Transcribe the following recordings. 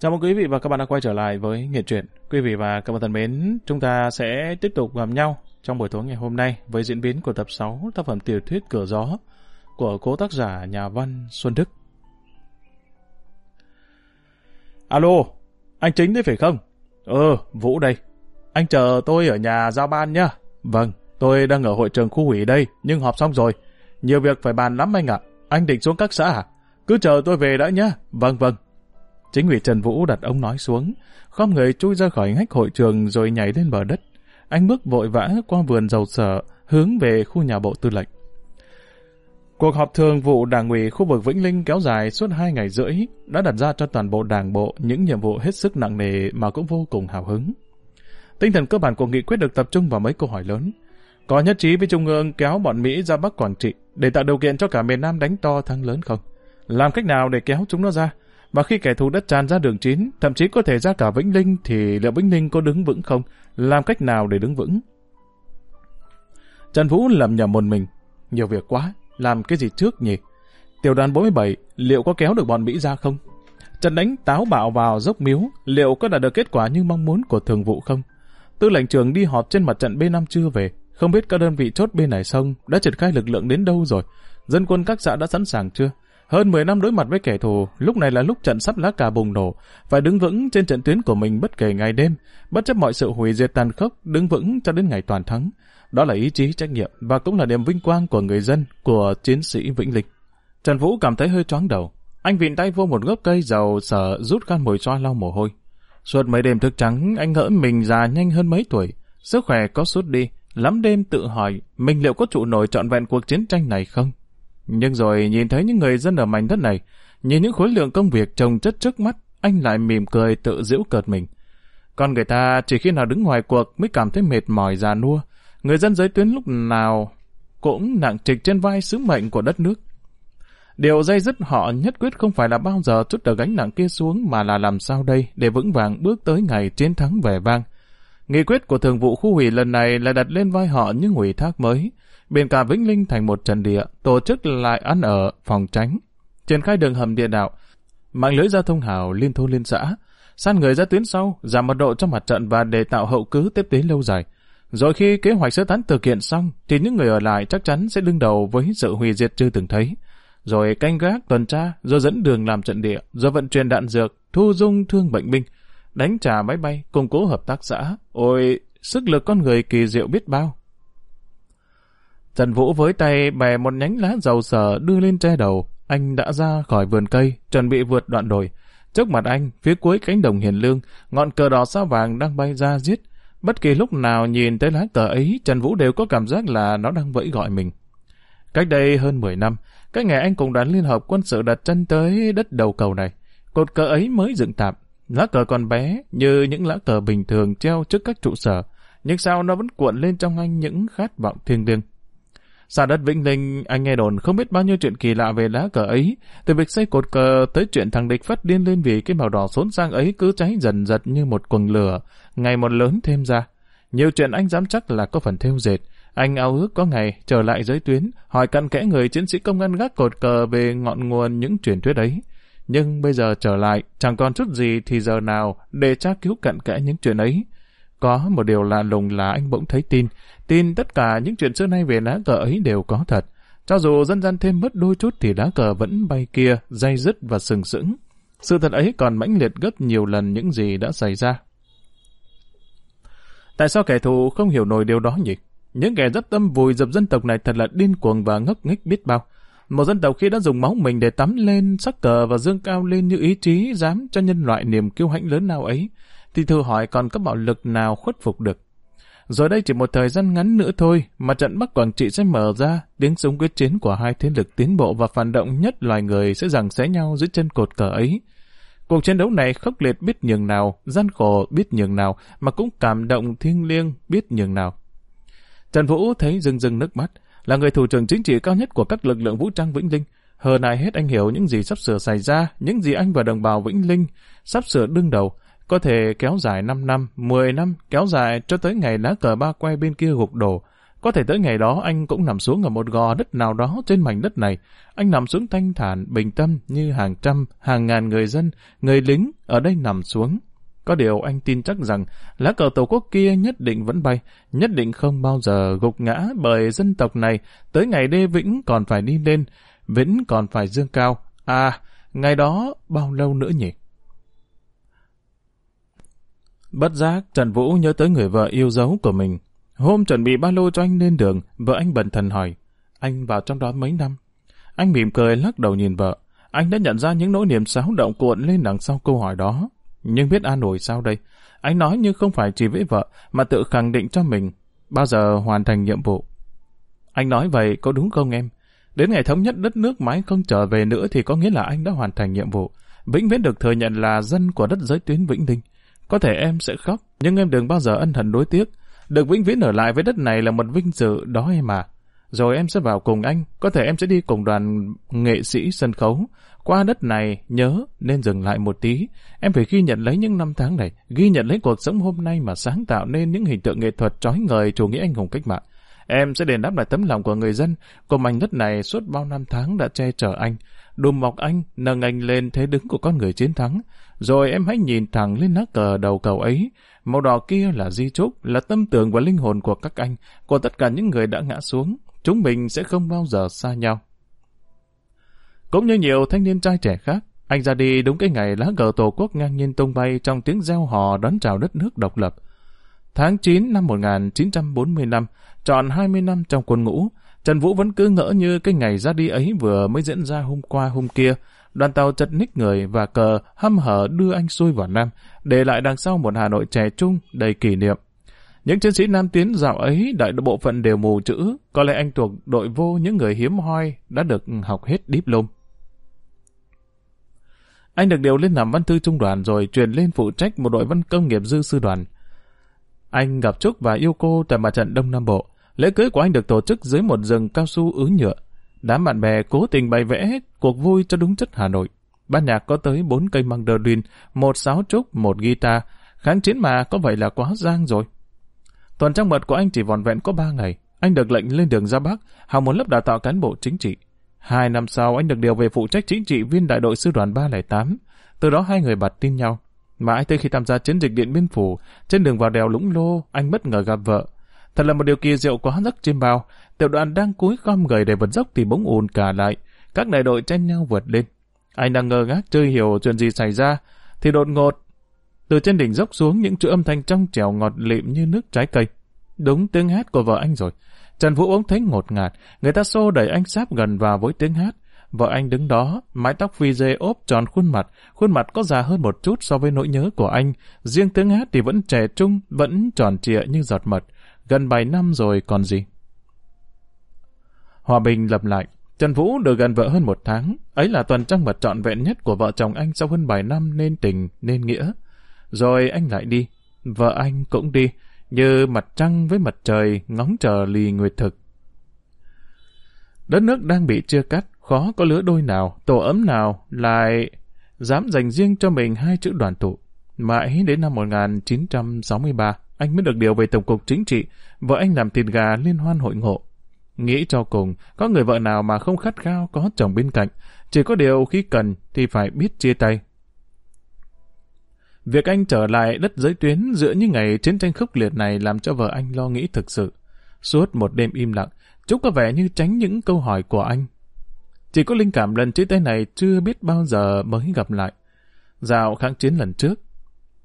Chào mừng quý vị và các bạn đã quay trở lại với Nghiện truyện. Quý vị và các bạn thân mến, chúng ta sẽ tiếp tục gặp nhau trong buổi tối ngày hôm nay với diễn biến của tập 6 tác phẩm tiểu thuyết Cửa Gió của cố tác giả nhà văn Xuân Đức. Alo, anh Chính đấy phải không? Ừ, Vũ đây. Anh chờ tôi ở nhà giao ban nhá. Vâng, tôi đang ở hội trường khu ủy đây, nhưng họp xong rồi. Nhiều việc phải bàn lắm anh ạ. Anh định xuống các xã à? Cứ chờ tôi về đã nhá. Vâng vâng. Chính ủy Trần Vũ đặt ông nói xuống, khom người chui ra khỏi ngách hội trường rồi nhảy lên bờ đất. Anh bước vội vã qua vườn dầu sở, hướng về khu nhà bộ tư lệnh. Cuộc họp thường vụ đảng ủy khu vực Vĩnh Linh kéo dài suốt hai ngày rưỡi đã đặt ra cho toàn bộ đảng bộ những nhiệm vụ hết sức nặng nề mà cũng vô cùng hào hứng. Tinh thần cơ bản của nghị quyết được tập trung vào mấy câu hỏi lớn. Có nhất trí với Trung ương kéo bọn Mỹ ra Bắc Quảng Trị để tạo điều kiện cho cả miền Nam đánh to thắng lớn không? Làm cách nào để kéo chúng nó ra? Và khi kẻ thù đất tràn ra đường chín, thậm chí có thể ra cả Vĩnh Linh thì liệu Vĩnh Linh có đứng vững không? Làm cách nào để đứng vững? Trần Vũ lầm nhầm một mình. Nhiều việc quá, làm cái gì trước nhỉ? Tiểu đoàn 47, liệu có kéo được bọn Mỹ ra không? Trận đánh táo bạo vào dốc miếu, liệu có đạt được kết quả như mong muốn của thường vụ không? Tư lệnh trường đi họp trên mặt trận B5 chưa về, không biết các đơn vị chốt bên này sông đã triển khai lực lượng đến đâu rồi? Dân quân các xã đã sẵn sàng chưa? Hơn 10 năm đối mặt với kẻ thù, lúc này là lúc trận sắp lá cà bùng nổ, phải đứng vững trên trận tuyến của mình bất kể ngày đêm, bất chấp mọi sự hủy diệt tàn khốc, đứng vững cho đến ngày toàn thắng. Đó là ý chí trách nhiệm và cũng là niềm vinh quang của người dân, của chiến sĩ Vĩnh Linh. Trần Vũ cảm thấy hơi choáng đầu. Anh vịn tay vô một gốc cây dầu sợ rút khăn mồi xoa lau mồ hôi. Suốt mấy đêm thức trắng, anh ngỡ mình già nhanh hơn mấy tuổi. Sức khỏe có sút đi, lắm đêm tự hỏi mình liệu có trụ nổi trọn vẹn cuộc chiến tranh này không? Nhưng rồi nhìn thấy những người dân ở mảnh đất này, nhìn những khối lượng công việc trồng chất trước mắt, anh lại mỉm cười tự giễu cợt mình. Con người ta chỉ khi nào đứng ngoài cuộc mới cảm thấy mệt mỏi già nua. Người dân giới tuyến lúc nào cũng nặng trịch trên vai sứ mệnh của đất nước. Điều dây dứt họ nhất quyết không phải là bao giờ chút được gánh nặng kia xuống mà là làm sao đây để vững vàng bước tới ngày chiến thắng vẻ vang. Nghị quyết của thường vụ khu ủy lần này là đặt lên vai họ những ủy thác mới, biển cả Vĩnh Linh thành một trần địa, tổ chức lại ăn ở, phòng tránh, triển khai đường hầm địa đạo, mạng lưới giao thông hào liên thôn liên xã, san người ra tuyến sau, giảm mật độ trong mặt trận và để tạo hậu cứ tiếp tế lâu dài. Rồi khi kế hoạch sơ tán thực hiện xong, thì những người ở lại chắc chắn sẽ đương đầu với sự hủy diệt chưa từng thấy. Rồi canh gác, tuần tra, rồi dẫn đường làm trận địa, rồi vận chuyển đạn dược, thu dung thương bệnh binh, đánh trả máy bay, củng cố hợp tác xã. Ôi, sức lực con người kỳ diệu biết bao. Trần Vũ với tay bè một nhánh lá dầu sở đưa lên che đầu. Anh đã ra khỏi vườn cây, chuẩn bị vượt đoạn đồi. Trước mặt anh, phía cuối cánh đồng hiền lương, ngọn cờ đỏ sao vàng đang bay ra giết. Bất kỳ lúc nào nhìn tới lá cờ ấy, Trần Vũ đều có cảm giác là nó đang vẫy gọi mình. Cách đây hơn 10 năm, cái ngày anh cùng đoàn liên hợp quân sự đặt chân tới đất đầu cầu này. Cột cờ ấy mới dựng tạm, lá cờ còn bé như những lá cờ bình thường treo trước các trụ sở, nhưng sao nó vẫn cuộn lên trong anh những khát vọng thiêng liêng. Xa đất Vĩnh Linh, anh nghe đồn không biết bao nhiêu chuyện kỳ lạ về lá cờ ấy, từ việc xây cột cờ tới chuyện thằng địch phát điên lên vì cái màu đỏ xốn sang ấy cứ cháy dần dật như một quần lửa, ngày một lớn thêm ra. Nhiều chuyện anh dám chắc là có phần theo dệt. Anh ao ước có ngày trở lại giới tuyến, hỏi cặn kẽ người chiến sĩ công an gác cột cờ về ngọn nguồn những truyền thuyết ấy. Nhưng bây giờ trở lại, chẳng còn chút gì thì giờ nào để tra cứu cặn kẽ những chuyện ấy. Có một điều lạ lùng là anh bỗng thấy tin, tin tất cả những chuyện xưa nay về lá cờ ấy đều có thật. Cho dù dân gian thêm mất đôi chút thì lá cờ vẫn bay kia, dây dứt và sừng sững. Sự thật ấy còn mãnh liệt gấp nhiều lần những gì đã xảy ra. Tại sao kẻ thù không hiểu nổi điều đó nhỉ? Những kẻ rất tâm vùi dập dân tộc này thật là điên cuồng và ngốc nghếch biết bao. Một dân tộc khi đã dùng máu mình để tắm lên sắc cờ và dương cao lên như ý chí dám cho nhân loại niềm kiêu hãnh lớn nào ấy, thì thử hỏi còn có bạo lực nào khuất phục được. Rồi đây chỉ một thời gian ngắn nữa thôi mà trận Bắc Quảng Trị sẽ mở ra, tiếng súng quyết chiến của hai thế lực tiến bộ và phản động nhất loài người sẽ giằng xé nhau dưới chân cột cờ ấy. Cuộc chiến đấu này khốc liệt biết nhường nào, gian khổ biết nhường nào, mà cũng cảm động thiêng liêng biết nhường nào. Trần Vũ thấy rưng rưng nước mắt, là người thủ trưởng chính trị cao nhất của các lực lượng vũ trang Vĩnh Linh. Hơn ai hết anh hiểu những gì sắp sửa xảy ra, những gì anh và đồng bào Vĩnh Linh sắp sửa đương đầu, có thể kéo dài 5 năm, 10 năm, kéo dài cho tới ngày lá cờ ba quay bên kia gục đổ, Có thể tới ngày đó anh cũng nằm xuống ở một gò đất nào đó trên mảnh đất này. Anh nằm xuống thanh thản, bình tâm như hàng trăm, hàng ngàn người dân, người lính ở đây nằm xuống. Có điều anh tin chắc rằng lá cờ tổ quốc kia nhất định vẫn bay, nhất định không bao giờ gục ngã bởi dân tộc này tới ngày đê vĩnh còn phải đi lên, vĩnh còn phải dương cao. À, ngày đó bao lâu nữa nhỉ? Bất giác, Trần Vũ nhớ tới người vợ yêu dấu của mình. Hôm chuẩn bị ba lô cho anh lên đường, vợ anh bần thần hỏi, anh vào trong đó mấy năm? Anh mỉm cười lắc đầu nhìn vợ. Anh đã nhận ra những nỗi niềm xáo động cuộn lên đằng sau câu hỏi đó. Nhưng biết an ủi sao đây? Anh nói như không phải chỉ với vợ, mà tự khẳng định cho mình, bao giờ hoàn thành nhiệm vụ. Anh nói vậy có đúng không em? Đến ngày thống nhất đất nước mãi không trở về nữa thì có nghĩa là anh đã hoàn thành nhiệm vụ. Vĩnh viễn được thừa nhận là dân của đất giới tuyến Vĩnh Linh. Có thể em sẽ khóc, nhưng em đừng bao giờ ân hận đối tiếc. Được vĩnh viễn ở lại với đất này là một vinh dự đó em à. Rồi em sẽ vào cùng anh, có thể em sẽ đi cùng đoàn nghệ sĩ sân khấu. Qua đất này, nhớ, nên dừng lại một tí. Em phải ghi nhận lấy những năm tháng này, ghi nhận lấy cuộc sống hôm nay mà sáng tạo nên những hình tượng nghệ thuật trói ngời chủ nghĩa anh hùng cách mạng. Em sẽ đền đáp lại tấm lòng của người dân, của mảnh đất này suốt bao năm tháng đã che chở anh, đùm mọc anh, nâng anh lên thế đứng của con người chiến thắng. Rồi em hãy nhìn thẳng lên lá cờ đầu cầu ấy. Màu đỏ kia là di trúc, là tâm tưởng và linh hồn của các anh, của tất cả những người đã ngã xuống. Chúng mình sẽ không bao giờ xa nhau. Cũng như nhiều thanh niên trai trẻ khác, anh ra đi đúng cái ngày lá cờ tổ quốc ngang nhiên tung bay trong tiếng reo hò đón chào đất nước độc lập. Tháng 9 năm 1945, tròn 20 năm trong quân ngũ, Trần Vũ vẫn cứ ngỡ như cái ngày ra đi ấy vừa mới diễn ra hôm qua hôm kia. Đoàn tàu chật ních người và cờ hâm hở đưa anh xuôi vào Nam, để lại đằng sau một Hà Nội trẻ trung đầy kỷ niệm. Những chiến sĩ Nam Tiến dạo ấy đại bộ phận đều mù chữ, có lẽ anh thuộc đội vô những người hiếm hoi đã được học hết diplom. Anh được điều lên làm văn thư trung đoàn rồi truyền lên phụ trách một đội văn công nghiệp dư sư đoàn. Anh gặp Trúc và yêu cô tại mặt trận Đông Nam Bộ. Lễ cưới của anh được tổ chức dưới một rừng cao su ứ nhựa. Đám bạn bè cố tình bày vẽ hết cuộc vui cho đúng chất Hà Nội. Ban nhạc có tới bốn cây mandolin, một sáo trúc, một guitar. Kháng chiến mà có vậy là quá giang rồi. Tuần trăng mật của anh chỉ vòn vẹn có ba ngày. Anh được lệnh lên đường ra Bắc, học một lớp đào tạo cán bộ chính trị. Hai năm sau anh được điều về phụ trách chính trị viên đại đội sư đoàn 308. Từ đó hai người bật tin nhau. Mãi tới khi tham gia chiến dịch Điện Biên Phủ, trên đường vào đèo Lũng Lô, anh bất ngờ gặp vợ. Thật là một điều kỳ diệu quá giấc trên bao. Tiểu đoàn đang cúi gom gầy để vượt dốc thì bỗng ùn cả lại. Các đại đội tranh nhau vượt lên. Anh đang ngơ ngác chơi hiểu chuyện gì xảy ra, thì đột ngột. Từ trên đỉnh dốc xuống những chữ âm thanh trong trẻo ngọt lịm như nước trái cây. Đúng tiếng hát của vợ anh rồi. Trần Vũ ống thấy ngột ngạt, người ta xô đẩy anh sáp gần vào với tiếng hát. Vợ anh đứng đó, mái tóc phi dê ốp tròn khuôn mặt, khuôn mặt có già hơn một chút so với nỗi nhớ của anh. Riêng tiếng hát thì vẫn trẻ trung, vẫn tròn trịa như giọt mật. Gần 7 năm rồi còn gì. Hòa bình lặp lại, Trần Vũ được gần vợ hơn một tháng. Ấy là tuần trăng mật trọn vẹn nhất của vợ chồng anh sau hơn 7 năm nên tình, nên nghĩa. Rồi anh lại đi. Vợ anh cũng đi, như mặt trăng với mặt trời ngóng chờ lì nguyệt thực. Đất nước đang bị chia cắt, khó có lứa đôi nào, tổ ấm nào lại dám dành riêng cho mình hai chữ đoàn tụ. Mãi đến năm 1963, anh mới được điều về Tổng cục Chính trị, vợ anh làm thịt gà liên hoan hội ngộ. Nghĩ cho cùng, có người vợ nào mà không khát khao có chồng bên cạnh, chỉ có điều khi cần thì phải biết chia tay. Việc anh trở lại đất giới tuyến giữa những ngày chiến tranh khốc liệt này làm cho vợ anh lo nghĩ thực sự. Suốt một đêm im lặng, Trúc có vẻ như tránh những câu hỏi của anh. Chỉ có linh cảm lần chia tay này chưa biết bao giờ mới gặp lại. Dạo kháng chiến lần trước,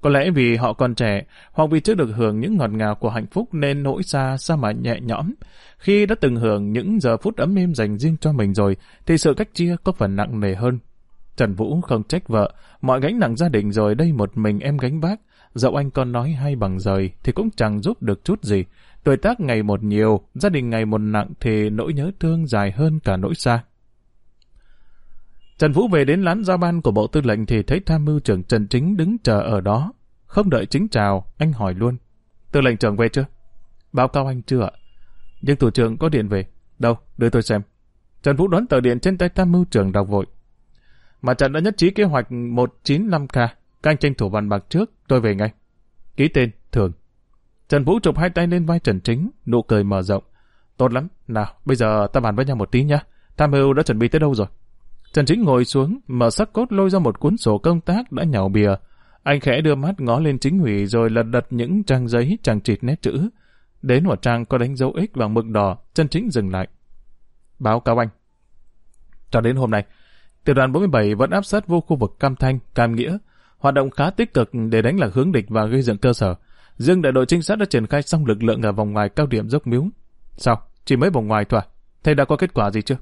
có lẽ vì họ còn trẻ, hoặc vì chưa được hưởng những ngọt ngào của hạnh phúc nên nỗi xa xa mà nhẹ nhõm. Khi đã từng hưởng những giờ phút ấm êm dành riêng cho mình rồi, thì sự cách chia có phần nặng nề hơn. Trần Vũ không trách vợ, mọi gánh nặng gia đình rồi đây một mình em gánh vác. Dẫu anh con nói hay bằng rời thì cũng chẳng giúp được chút gì. Tuổi tác ngày một nhiều, gia đình ngày một nặng thì nỗi nhớ thương dài hơn cả nỗi xa. Trần Vũ về đến lán giao ban của bộ tư lệnh thì thấy tham mưu trưởng Trần Chính đứng chờ ở đó. Không đợi chính chào, anh hỏi luôn. Tư lệnh trưởng về chưa? Báo cáo anh chưa ạ. Nhưng thủ trưởng có điện về. Đâu, đưa tôi xem. Trần Vũ đón tờ điện trên tay tham mưu trưởng đọc vội. Mà trận đã nhất trí kế hoạch 195K. Các anh tranh thủ bàn bạc trước, tôi về ngay. Ký tên, thường. Trần Vũ chụp hai tay lên vai Trần Chính, nụ cười mở rộng. Tốt lắm, nào, bây giờ ta bàn với nhau một tí nhá. Tham mưu đã chuẩn bị tới đâu rồi? Trần Chính ngồi xuống, mở sắc cốt lôi ra một cuốn sổ công tác đã nhào bìa. Anh khẽ đưa mắt ngó lên chính ủy rồi lật đật những trang giấy trang trịt nét chữ. Đến một trang có đánh dấu X bằng mực đỏ, Trần Chính dừng lại. Báo cáo anh. Cho đến hôm nay, tiểu đoàn 47 vẫn áp sát vô khu vực Cam Thanh, Cam Nghĩa, hoạt động khá tích cực để đánh lạc hướng địch và gây dựng cơ sở. Riêng đại đội trinh sát đã triển khai xong lực lượng ở vòng ngoài cao điểm dốc miếu. Sao? Chỉ mới vòng ngoài thôi à? Thầy đã có kết quả gì chưa?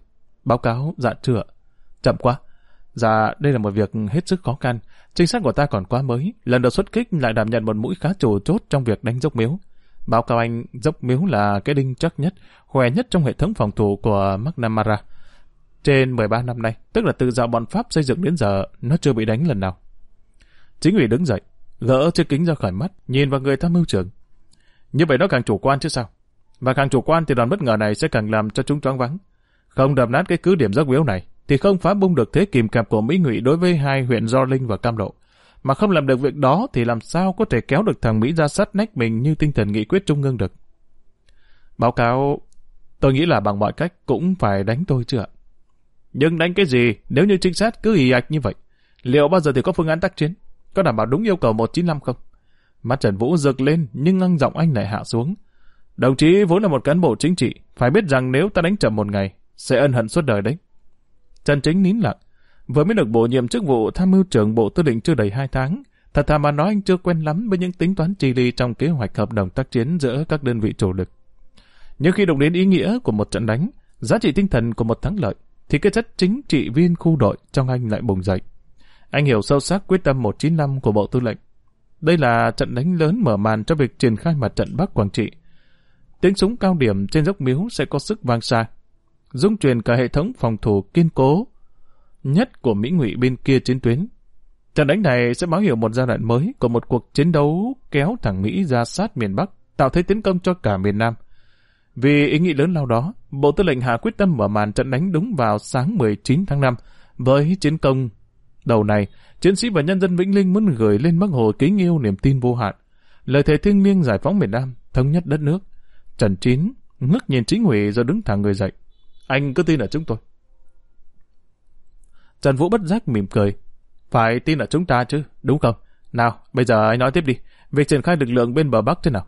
Báo cáo, dạ chưa Chậm quá. Dạ, đây là một việc hết sức khó khăn. Trinh sát của ta còn quá mới. Lần đầu xuất kích lại đảm nhận một mũi khá trù chốt trong việc đánh dốc miếu. Báo cáo anh, dốc miếu là cái đinh chắc nhất, khỏe nhất trong hệ thống phòng thủ của McNamara. Trên 13 năm nay, tức là từ dạo bọn Pháp xây dựng đến giờ, nó chưa bị đánh lần nào. Chính ủy đứng dậy, gỡ chiếc kính ra khỏi mắt, nhìn vào người tham mưu trưởng. Như vậy nó càng chủ quan chứ sao? Và càng chủ quan thì đoàn bất ngờ này sẽ càng làm cho chúng choáng vắng. Không đập nát cái cứ điểm dốc miếu này, thì không phá bung được thế kìm kẹp của Mỹ Ngụy đối với hai huyện Do Linh và Cam Lộ. Mà không làm được việc đó thì làm sao có thể kéo được thằng Mỹ ra sát nách mình như tinh thần nghị quyết trung ương được. Báo cáo, tôi nghĩ là bằng mọi cách cũng phải đánh tôi chứ ạ? Nhưng đánh cái gì nếu như trinh sát cứ ì ạch như vậy? Liệu bao giờ thì có phương án tác chiến? Có đảm bảo đúng yêu cầu 195 không? Mắt Trần Vũ rực lên nhưng ngăn giọng anh lại hạ xuống. Đồng chí vốn là một cán bộ chính trị, phải biết rằng nếu ta đánh chậm một ngày, sẽ ân hận suốt đời đấy. Trần Chính nín lặng. Vừa mới được bổ nhiệm chức vụ tham mưu trưởng bộ tư lệnh chưa đầy 2 tháng, thật thà mà nói anh chưa quen lắm với những tính toán chi ly trong kế hoạch hợp đồng tác chiến giữa các đơn vị chủ lực. Nhưng khi đụng đến ý nghĩa của một trận đánh, giá trị tinh thần của một thắng lợi, thì cái chất chính trị viên khu đội trong anh lại bùng dậy. Anh hiểu sâu sắc quyết tâm 195 của Bộ Tư lệnh. Đây là trận đánh lớn mở màn cho việc triển khai mặt trận Bắc Quảng Trị. Tiếng súng cao điểm trên dốc miếu sẽ có sức vang xa dung truyền cả hệ thống phòng thủ kiên cố nhất của Mỹ ngụy bên kia chiến tuyến. Trận đánh này sẽ báo hiệu một giai đoạn mới của một cuộc chiến đấu kéo thẳng Mỹ ra sát miền Bắc, tạo thế tiến công cho cả miền Nam. Vì ý nghĩ lớn lao đó, Bộ Tư lệnh Hạ quyết tâm mở màn trận đánh đúng vào sáng 19 tháng 5 với chiến công đầu này, chiến sĩ và nhân dân Vĩnh Linh muốn gửi lên Bắc Hồ kính yêu niềm tin vô hạn, lời thề thiêng liêng giải phóng miền Nam, thống nhất đất nước. Trần Chín ngước nhìn chính ủy rồi đứng thẳng người dậy. Anh cứ tin ở chúng tôi. Trần Vũ bất giác mỉm cười. Phải tin ở chúng ta chứ, đúng không? Nào, bây giờ anh nói tiếp đi. Việc triển khai lực lượng bên bờ Bắc thế nào?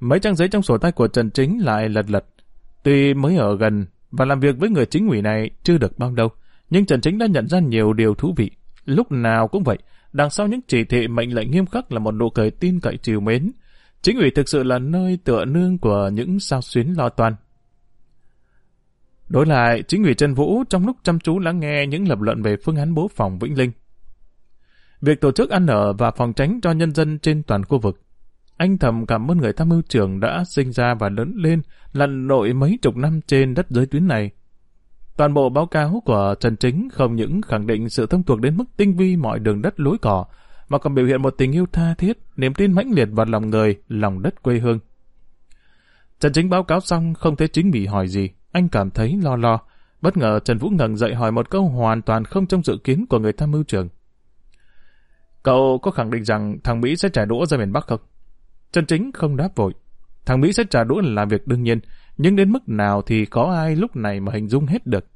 Mấy trang giấy trong sổ tay của Trần Chính lại lật lật. Tuy mới ở gần và làm việc với người chính ủy này chưa được bao lâu, nhưng Trần Chính đã nhận ra nhiều điều thú vị. Lúc nào cũng vậy, đằng sau những chỉ thị mệnh lệnh nghiêm khắc là một nụ cười tin cậy chiều mến. Chính ủy thực sự là nơi tựa nương của những sao xuyến lo toan. Đối lại, chính ủy Trần Vũ trong lúc chăm chú lắng nghe những lập luận về phương án bố phòng Vĩnh Linh. Việc tổ chức ăn ở và phòng tránh cho nhân dân trên toàn khu vực. Anh thầm cảm ơn người tham mưu trưởng đã sinh ra và lớn lên lặn nội mấy chục năm trên đất giới tuyến này. Toàn bộ báo cáo của Trần Chính không những khẳng định sự thông thuộc đến mức tinh vi mọi đường đất lối cỏ, mà còn biểu hiện một tình yêu tha thiết, niềm tin mãnh liệt vào lòng người, lòng đất quê hương. Trần Chính báo cáo xong không thấy chính bị hỏi gì, anh cảm thấy lo lo. Bất ngờ Trần Vũ ngẩng dậy hỏi một câu hoàn toàn không trong dự kiến của người tham mưu trưởng. Cậu có khẳng định rằng thằng Mỹ sẽ trả đũa ra miền Bắc không? Trần Chính không đáp vội. Thằng Mỹ sẽ trả đũa là việc đương nhiên, nhưng đến mức nào thì có ai lúc này mà hình dung hết được.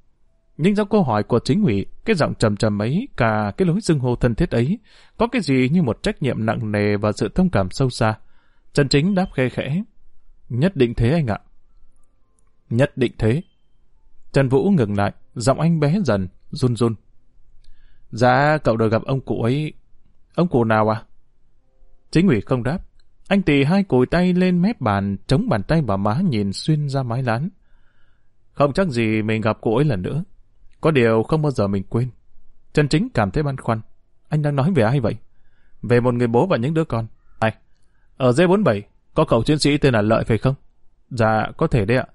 Nhưng do câu hỏi của chính ủy, cái giọng trầm trầm ấy, cả cái lối xưng hô thân thiết ấy, có cái gì như một trách nhiệm nặng nề và sự thông cảm sâu xa. Trần Chính đáp khe khẽ. Nhất định thế anh ạ. Nhất định thế. Trần Vũ ngừng lại, giọng anh bé dần, run run. Dạ, cậu được gặp ông cụ ấy. Ông cụ nào à? Chính ủy không đáp. Anh tì hai cùi tay lên mép bàn, chống bàn tay vào má nhìn xuyên ra mái lán. Không chắc gì mình gặp cụ ấy lần nữa. Có điều không bao giờ mình quên. Trần Chính cảm thấy băn khoăn. Anh đang nói về ai vậy? Về một người bố và những đứa con. Ai? Ở D47, có cậu chiến sĩ tên là Lợi phải không? Dạ, có thể đấy ạ.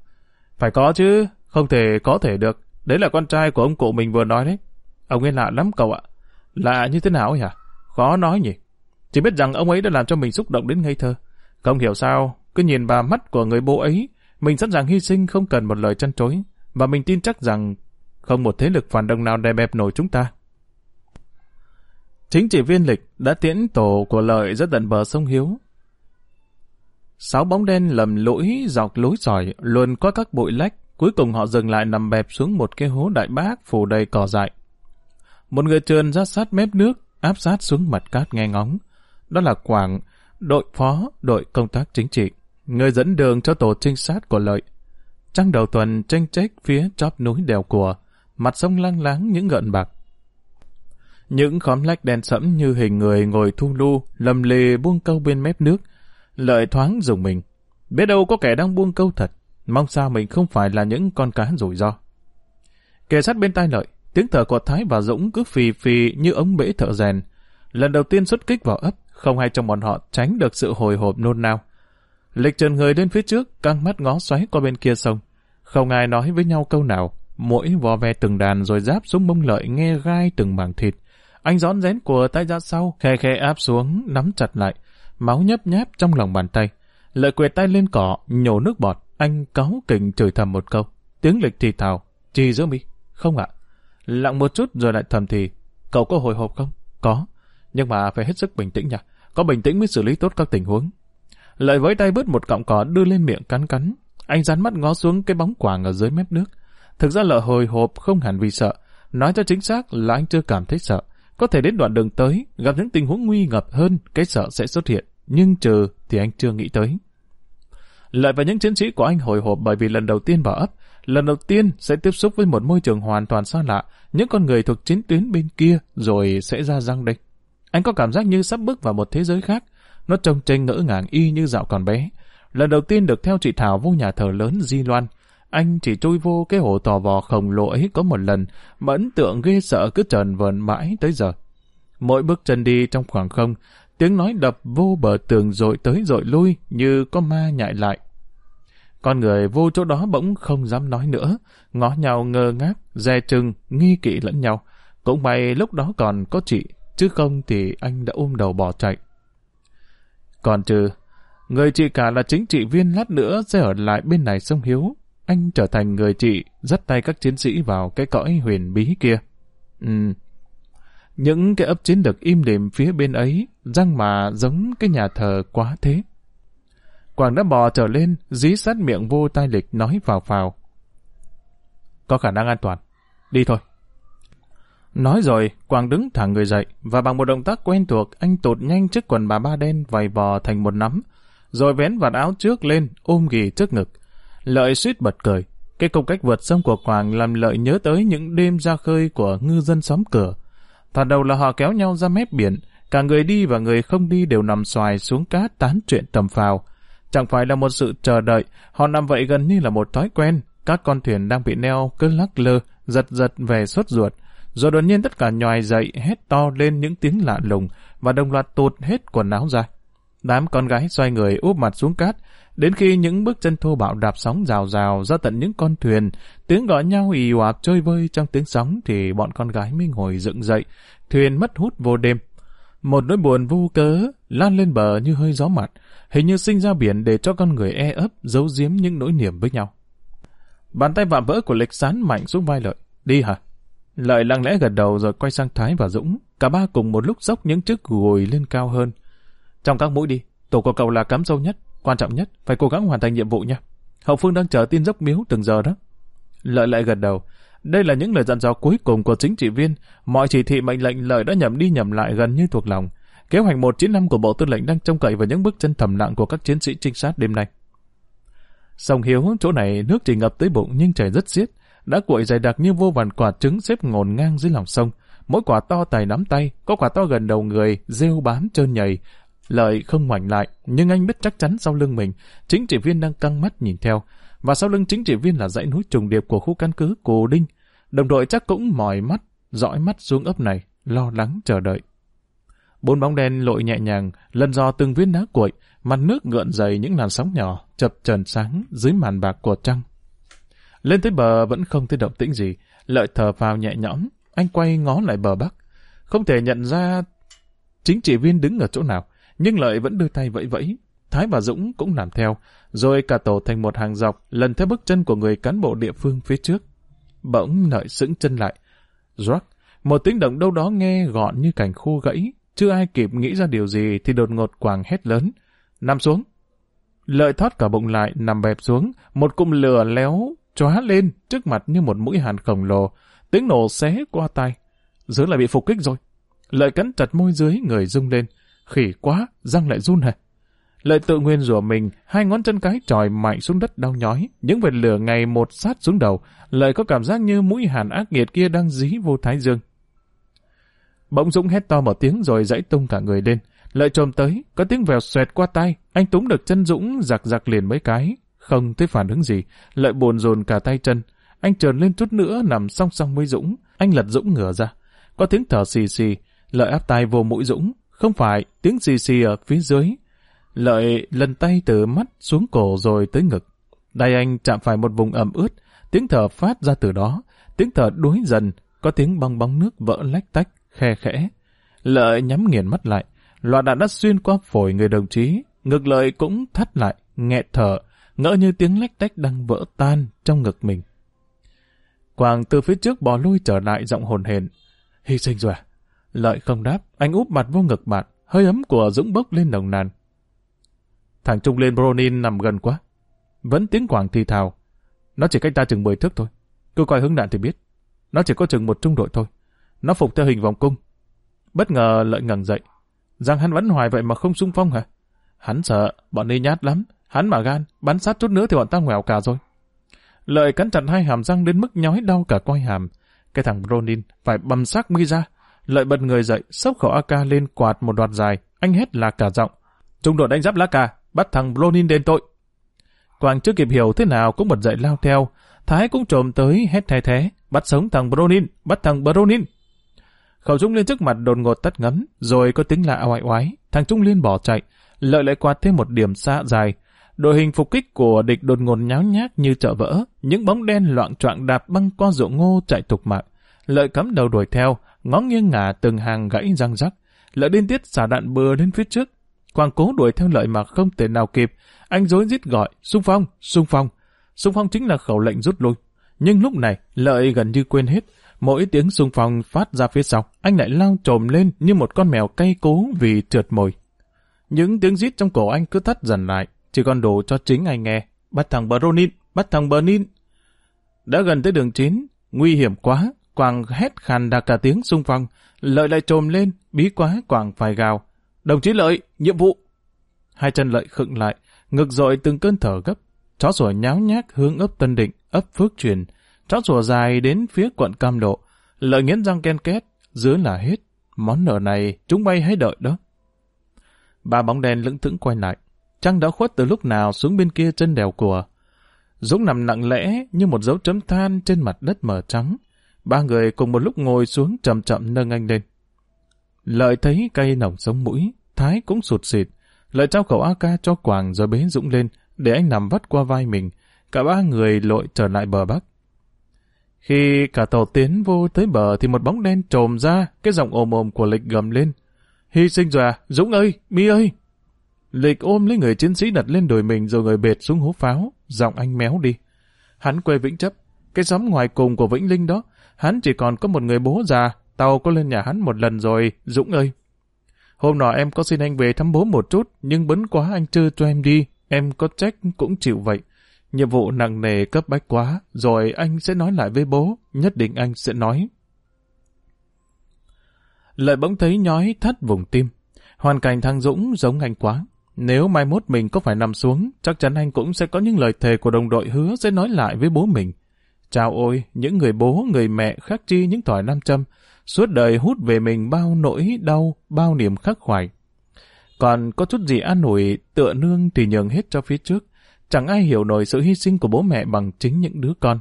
Phải có chứ, không thể có thể được. Đấy là con trai của ông cụ mình vừa nói đấy. Ông ấy lạ lắm cậu ạ. Lạ như thế nào ấy hả? Khó nói nhỉ. Chỉ biết rằng ông ấy đã làm cho mình xúc động đến ngây thơ. Không hiểu sao, cứ nhìn vào mắt của người bố ấy, mình sẵn sàng hy sinh không cần một lời chăn chối. Và mình tin chắc rằng không một thế lực phản động nào đè bẹp nổi chúng ta. Chính trị viên lịch đã tiễn tổ của lợi rất tận bờ sông Hiếu. Sáu bóng đen lầm lũi dọc lối sỏi luôn qua các bụi lách, cuối cùng họ dừng lại nằm bẹp xuống một cái hố đại bác phủ đầy cỏ dại. Một người trườn ra sát mép nước, áp sát xuống mặt cát nghe ngóng. Đó là Quảng, đội phó, đội công tác chính trị, người dẫn đường cho tổ trinh sát của lợi. Trăng đầu tuần tranh trách phía chóp núi đèo của, mặt sông lăng láng những gợn bạc. Những khóm lách đen sẫm như hình người ngồi thu lu, lầm lề buông câu bên mép nước. Lợi thoáng dùng mình. Biết đâu có kẻ đang buông câu thật, mong sao mình không phải là những con cá rủi ro. Kề sát bên tai lợi, tiếng thở của Thái và Dũng cứ phì phì như ống bể thợ rèn. Lần đầu tiên xuất kích vào ấp, không ai trong bọn họ tránh được sự hồi hộp nôn nao. Lịch trần người lên phía trước, căng mắt ngó xoáy qua bên kia sông. Không ai nói với nhau câu nào, mỗi vò ve từng đàn rồi giáp xuống mông lợi nghe gai từng mảng thịt. Anh rón rén của tay ra sau, khe khe áp xuống, nắm chặt lại. Máu nhấp nháp trong lòng bàn tay. Lợi quẹt tay lên cỏ, nhổ nước bọt. Anh cáu kỉnh chửi thầm một câu. Tiếng lịch thì thào. Chi giữa mi? Không ạ. Lặng một chút rồi lại thầm thì. Cậu có hồi hộp không? Có. Nhưng mà phải hết sức bình tĩnh nhỉ, Có bình tĩnh mới xử lý tốt các tình huống. Lợi với tay bứt một cọng cỏ đưa lên miệng cắn cắn. Anh dán mắt ngó xuống cái bóng quàng ở dưới mép nước. Thực ra lợi hồi hộp không hẳn vì sợ. Nói cho chính xác là anh chưa cảm thấy sợ. Có thể đến đoạn đường tới, gặp những tình huống nguy ngập hơn, cái sợ sẽ xuất hiện. Nhưng trừ thì anh chưa nghĩ tới. lại và những chiến sĩ của anh hồi hộp bởi vì lần đầu tiên vào ấp, lần đầu tiên sẽ tiếp xúc với một môi trường hoàn toàn xa lạ, những con người thuộc chiến tuyến bên kia rồi sẽ ra răng đây. Anh có cảm giác như sắp bước vào một thế giới khác, nó trông tranh ngỡ ngàng y như dạo còn bé. Lần đầu tiên được theo chị Thảo vô nhà thờ lớn Di Loan, anh chỉ trôi vô cái hồ tò vò khổng lồ ấy có một lần, mà ấn tượng ghê sợ cứ trần vờn mãi tới giờ. Mỗi bước chân đi trong khoảng không, tiếng nói đập vô bờ tường dội tới dội lui như có ma nhại lại. Con người vô chỗ đó bỗng không dám nói nữa, ngó nhau ngơ ngác, dè chừng, nghi kỵ lẫn nhau. Cũng may lúc đó còn có chị, chứ không thì anh đã ôm đầu bỏ chạy. Còn trừ, người chị cả là chính trị viên lát nữa sẽ ở lại bên này sông Hiếu. Anh trở thành người chị, dắt tay các chiến sĩ vào cái cõi huyền bí kia. Ừm. Những cái ấp chiến được im lìm phía bên ấy, răng mà giống cái nhà thờ quá thế. Quảng đã bò trở lên, dí sát miệng vô tai lịch nói vào phào. Có khả năng an toàn. Đi thôi. Nói rồi, Quang đứng thẳng người dậy, và bằng một động tác quen thuộc, anh tụt nhanh chiếc quần bà ba đen vầy bò thành một nắm, rồi vén vạt áo trước lên, ôm ghì trước ngực. Lợi suýt bật cười. Cái công cách vượt sông của Quảng làm Lợi nhớ tới những đêm ra khơi của ngư dân xóm cửa. Thoạt đầu là họ kéo nhau ra mép biển, cả người đi và người không đi đều nằm xoài xuống cát tán chuyện tầm phào. Chẳng phải là một sự chờ đợi, họ nằm vậy gần như là một thói quen. Các con thuyền đang bị neo cứ lắc lơ, giật giật về suốt ruột. Rồi đột nhiên tất cả nhòi dậy hét to lên những tiếng lạ lùng và đồng loạt tụt hết quần áo ra. Đám con gái xoay người úp mặt xuống cát, đến khi những bước chân thô bạo đạp sóng rào rào ra tận những con thuyền, tiếng gọi nhau ì oạp chơi vơi trong tiếng sóng thì bọn con gái mới ngồi dựng dậy, thuyền mất hút vô đêm. Một nỗi buồn vô cớ lan lên bờ như hơi gió mặt, hình như sinh ra biển để cho con người e ấp giấu giếm những nỗi niềm với nhau. Bàn tay vạm vỡ của lịch sán mạnh xuống vai lợi. Đi hả? Lợi lặng lẽ gật đầu rồi quay sang Thái và Dũng. Cả ba cùng một lúc dốc những chiếc gùi lên cao hơn. Trong các mũi đi, tổ của cậu là cắm sâu nhất, quan trọng nhất, phải cố gắng hoàn thành nhiệm vụ nha. Hậu Phương đang chờ tin dốc miếu từng giờ đó. Lợi lại gật đầu. Đây là những lời dặn dò cuối cùng của chính trị viên. Mọi chỉ thị mệnh lệnh lợi đã nhầm đi nhầm lại gần như thuộc lòng. Kế hoạch 195 của Bộ Tư lệnh đang trông cậy vào những bước chân thầm lặng của các chiến sĩ trinh sát đêm nay. Sông Hiếu, chỗ này nước chỉ ngập tới bụng nhưng trời rất xiết, đã cuội dày đặc như vô vàn quả trứng xếp ngổn ngang dưới lòng sông. Mỗi quả to tài nắm tay, có quả to gần đầu người, rêu bám trơn nhầy. Lợi không ngoảnh lại, nhưng anh biết chắc chắn sau lưng mình, chính trị viên đang căng mắt nhìn theo. Và sau lưng chính trị viên là dãy núi trùng điệp của khu căn cứ Cổ Đinh. Đồng đội chắc cũng mỏi mắt, dõi mắt xuống ấp này, lo lắng chờ đợi. Bốn bóng đen lội nhẹ nhàng, lần dò từng viên đá cuội, mặt nước gợn dày những làn sóng nhỏ, chập trần sáng dưới màn bạc của trăng. Lên tới bờ vẫn không thấy động tĩnh gì, lợi thở vào nhẹ nhõm, anh quay ngó lại bờ bắc. Không thể nhận ra chính trị viên đứng ở chỗ nào, nhưng lợi vẫn đưa tay vẫy vẫy. Thái và Dũng cũng làm theo, rồi cả tổ thành một hàng dọc, lần theo bước chân của người cán bộ địa phương phía trước. Bỗng lợi sững chân lại. Rock, một tiếng động đâu đó nghe gọn như cảnh khô gãy, chưa ai kịp nghĩ ra điều gì thì đột ngột quàng hét lớn. Nằm xuống. Lợi thoát cả bụng lại, nằm bẹp xuống, một cụm lửa léo, chóa lên trước mặt như một mũi hàn khổng lồ. Tiếng nổ xé qua tay. Dưới lại bị phục kích rồi. Lợi cắn chặt môi dưới, người rung lên. Khỉ quá, răng lại run hề. Lợi tự nguyên rủa mình, hai ngón chân cái tròi mạnh xuống đất đau nhói, những vệt lửa ngày một sát xuống đầu, lợi có cảm giác như mũi hàn ác nghiệt kia đang dí vô thái dương. Bỗng Dũng hét to một tiếng rồi dãy tung cả người lên. Lợi trồm tới, có tiếng vèo xoẹt qua tay, anh túm được chân Dũng giặc giặc liền mấy cái. Không thấy phản ứng gì, lợi buồn rồn cả tay chân. Anh trườn lên chút nữa nằm song song với Dũng, anh lật Dũng ngửa ra. Có tiếng thở xì xì, lợi áp tay vô mũi Dũng, không phải tiếng xì xì ở phía dưới. Lợi lần tay từ mắt xuống cổ rồi tới ngực. Đài anh chạm phải một vùng ẩm ướt, tiếng thở phát ra từ đó, tiếng thở đuối dần, có tiếng bong bóng nước vỡ lách tách, khe khẽ. Lợi nhắm nghiền mắt lại, loạt đạn đã xuyên qua phổi người đồng chí, ngực lợi cũng thắt lại, nghẹt thở, ngỡ như tiếng lách tách đang vỡ tan trong ngực mình. Quang từ phía trước bò lui trở lại giọng hồn hển. Hy sinh rồi à? Lợi không đáp, anh úp mặt vô ngực bạn, hơi ấm của Dũng bốc lên nồng nàn. Thằng Trung lên Bronin nằm gần quá. Vẫn tiếng Quảng thì thào. Nó chỉ cách ta chừng 10 thước thôi. Cứ coi hướng đạn thì biết. Nó chỉ có chừng một trung đội thôi. Nó phục theo hình vòng cung. Bất ngờ lợi ngẩng dậy. Rằng hắn vẫn hoài vậy mà không sung phong hả? Hắn sợ, bọn đi nhát lắm. Hắn mà gan, bắn sát chút nữa thì bọn ta ngoèo cả rồi. Lợi cắn chặt hai hàm răng đến mức nhói đau cả quai hàm. Cái thằng Bronin phải bầm xác mi ra. Lợi bật người dậy, sốc khẩu AK lên quạt một đoạt dài. Anh hét là cả giọng. Trung đội đánh giáp lá cà, bắt thằng Bronin đền tội. Quang chưa kịp hiểu thế nào cũng bật dậy lao theo. Thái cũng trồm tới hét thay thế. Bắt sống thằng Bronin, bắt thằng Bronin. Khẩu Trung Liên trước mặt đột ngột tắt ngấm, rồi có tiếng lạ oai oái. Thằng Trung Liên bỏ chạy, lợi lại quạt thêm một điểm xa dài. Đội hình phục kích của địch đột ngột nháo nhác như chợ vỡ, những bóng đen loạn trọng đạp băng qua ruộng ngô chạy tục mạng. Lợi cắm đầu đuổi theo, ngó nghiêng ngả từng hàng gãy răng rắc. Lợi điên tiết xả đạn bừa lên phía trước. Quang cố đuổi theo lợi mà không thể nào kịp. Anh dối rít gọi, xung phong, xung phong. Xung phong chính là khẩu lệnh rút lui. Nhưng lúc này, lợi gần như quên hết. Mỗi tiếng xung phong phát ra phía sau, anh lại lao trồm lên như một con mèo cay cố vì trượt mồi. Những tiếng rít trong cổ anh cứ thắt dần lại, chỉ còn đủ cho chính anh nghe. Bắt thằng Bronin, bắt thằng Bernin. Đã gần tới đường 9, nguy hiểm quá, Quảng hét khàn đặc cả tiếng xung phong, lợi lại trồm lên, bí quá Quảng phải gào. Đồng chí lợi, nhiệm vụ. Hai chân lợi khựng lại, ngực dội từng cơn thở gấp. Chó sủa nháo nhác hướng ấp Tân Định, ấp Phước Truyền. Chó sủa dài đến phía quận Cam Độ. Lợi nghiến răng ken két, dưới là hết. Món nợ này chúng bay hãy đợi đó. Ba bóng đen lững thững quay lại. Trăng đã khuất từ lúc nào xuống bên kia chân đèo của. Dũng nằm nặng lẽ như một dấu chấm than trên mặt đất mờ trắng. Ba người cùng một lúc ngồi xuống chậm chậm nâng anh lên. Lợi thấy cây nồng sống mũi, Thái cũng sụt xịt. Lợi trao khẩu AK cho Quảng rồi bế Dũng lên, để anh nằm vắt qua vai mình. Cả ba người lội trở lại bờ bắc. Khi cả tàu tiến vô tới bờ thì một bóng đen trồm ra, cái giọng ồm ồm của lịch gầm lên. Hy sinh rồi à, Dũng ơi, Mi ơi! Lịch ôm lấy người chiến sĩ đặt lên đồi mình rồi người bệt xuống hố pháo, giọng anh méo đi. Hắn quê Vĩnh Chấp, cái xóm ngoài cùng của Vĩnh Linh đó, hắn chỉ còn có một người bố già, Tao có lên nhà hắn một lần rồi, Dũng ơi. Hôm nọ em có xin anh về thăm bố một chút, nhưng bấn quá anh chưa cho em đi, em có trách cũng chịu vậy. Nhiệm vụ nặng nề cấp bách quá, rồi anh sẽ nói lại với bố, nhất định anh sẽ nói. Lợi bỗng thấy nhói thắt vùng tim. Hoàn cảnh thằng Dũng giống anh quá. Nếu mai mốt mình có phải nằm xuống, chắc chắn anh cũng sẽ có những lời thề của đồng đội hứa sẽ nói lại với bố mình. Chào ôi, những người bố, người mẹ khắc chi những thỏi nam châm, suốt đời hút về mình bao nỗi đau, bao niềm khắc khoải. Còn có chút gì an ủi, tựa nương thì nhường hết cho phía trước. Chẳng ai hiểu nổi sự hy sinh của bố mẹ bằng chính những đứa con.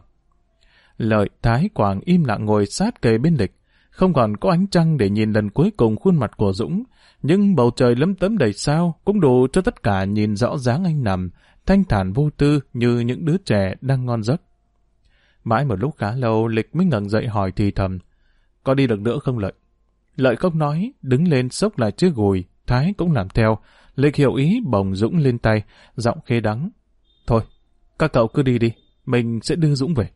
Lợi Thái Quảng im lặng ngồi sát kề bên địch. Không còn có ánh trăng để nhìn lần cuối cùng khuôn mặt của Dũng, nhưng bầu trời lấm tấm đầy sao cũng đủ cho tất cả nhìn rõ dáng anh nằm, thanh thản vô tư như những đứa trẻ đang ngon giấc. Mãi một lúc khá lâu, Lịch mới ngẩng dậy hỏi thì thầm, có đi được nữa không Lợi? Lợi không nói, đứng lên xốc lại chiếc gùi, Thái cũng làm theo, Lịch hiểu ý bồng Dũng lên tay, giọng khê đắng. Thôi, các cậu cứ đi đi, mình sẽ đưa Dũng về.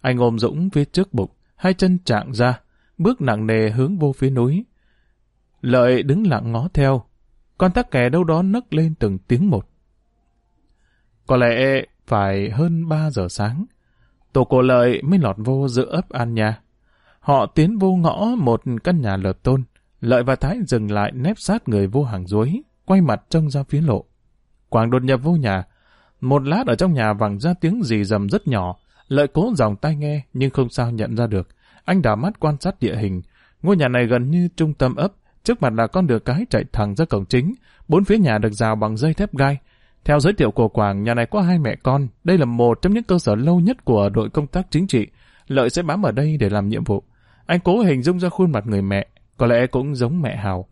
Anh ôm Dũng phía trước bụng, hai chân trạng ra, bước nặng nề hướng vô phía núi. Lợi đứng lặng ngó theo, con tắc kè đâu đó nấc lên từng tiếng một. Có lẽ phải hơn 3 giờ sáng. Tổ cổ lợi mới lọt vô giữa ấp An Nha. Họ tiến vô ngõ một căn nhà lợp tôn. Lợi và Thái dừng lại nép sát người vô hàng dối, quay mặt trông ra phía lộ. Quảng đột nhập vô nhà. Một lát ở trong nhà vẳng ra tiếng gì rầm rất nhỏ. Lợi cố dòng tai nghe nhưng không sao nhận ra được. Anh đảo mắt quan sát địa hình. Ngôi nhà này gần như trung tâm ấp. Trước mặt là con đường cái chạy thẳng ra cổng chính. Bốn phía nhà được rào bằng dây thép gai. Theo giới thiệu của Quảng, nhà này có hai mẹ con. Đây là một trong những cơ sở lâu nhất của đội công tác chính trị. Lợi sẽ bám ở đây để làm nhiệm vụ. Anh cố hình dung ra khuôn mặt người mẹ, có lẽ cũng giống mẹ Hào.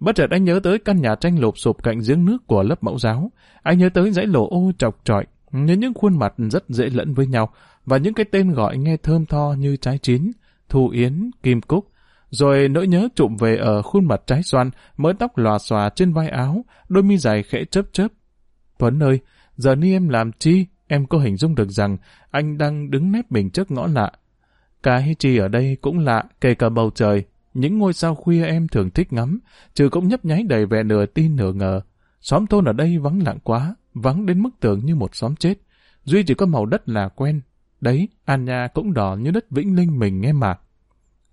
Bất chợt anh nhớ tới căn nhà tranh lụp sụp cạnh giếng nước của lớp mẫu giáo. Anh nhớ tới dãy lỗ ô trọc trọi, nhớ những khuôn mặt rất dễ lẫn với nhau và những cái tên gọi nghe thơm tho như trái chín, thu yến, kim cúc. Rồi nỗi nhớ trụm về ở khuôn mặt trái xoan, mớ tóc lòa xòa trên vai áo, đôi mi dài khẽ chớp chớp. Tuấn ơi, giờ ni em làm chi? Em có hình dung được rằng anh đang đứng nép mình trước ngõ lạ. Cái chi ở đây cũng lạ, kể cả bầu trời, những ngôi sao khuya em thường thích ngắm, trừ cũng nhấp nháy đầy vẻ nửa tin nửa ngờ. Xóm thôn ở đây vắng lặng quá, vắng đến mức tưởng như một xóm chết. Duy chỉ có màu đất là quen. Đấy, An Nha cũng đỏ như đất vĩnh linh mình nghe mà.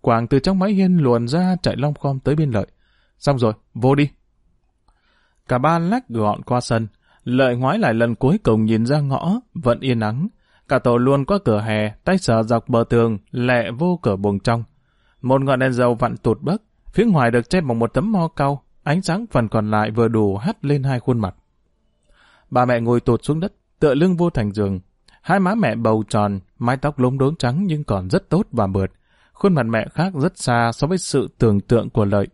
Quảng từ trong máy hiên luồn ra chạy long khom tới biên lợi. Xong rồi, vô đi. Cả ba lách gọn qua sân. Lợi ngoái lại lần cuối cùng nhìn ra ngõ, vẫn yên nắng. Cả tổ luôn qua cửa hè, tay sờ dọc bờ tường, lẹ vô cửa buồng trong. Một ngọn đèn dầu vặn tụt bấc, phía ngoài được che bằng một tấm mo cau, ánh sáng phần còn lại vừa đủ hắt lên hai khuôn mặt. Bà mẹ ngồi tụt xuống đất, tựa lưng vô thành giường. Hai má mẹ bầu tròn, mái tóc lốm đốm trắng nhưng còn rất tốt và mượt. Khuôn mặt mẹ khác rất xa so với sự tưởng tượng của lợi.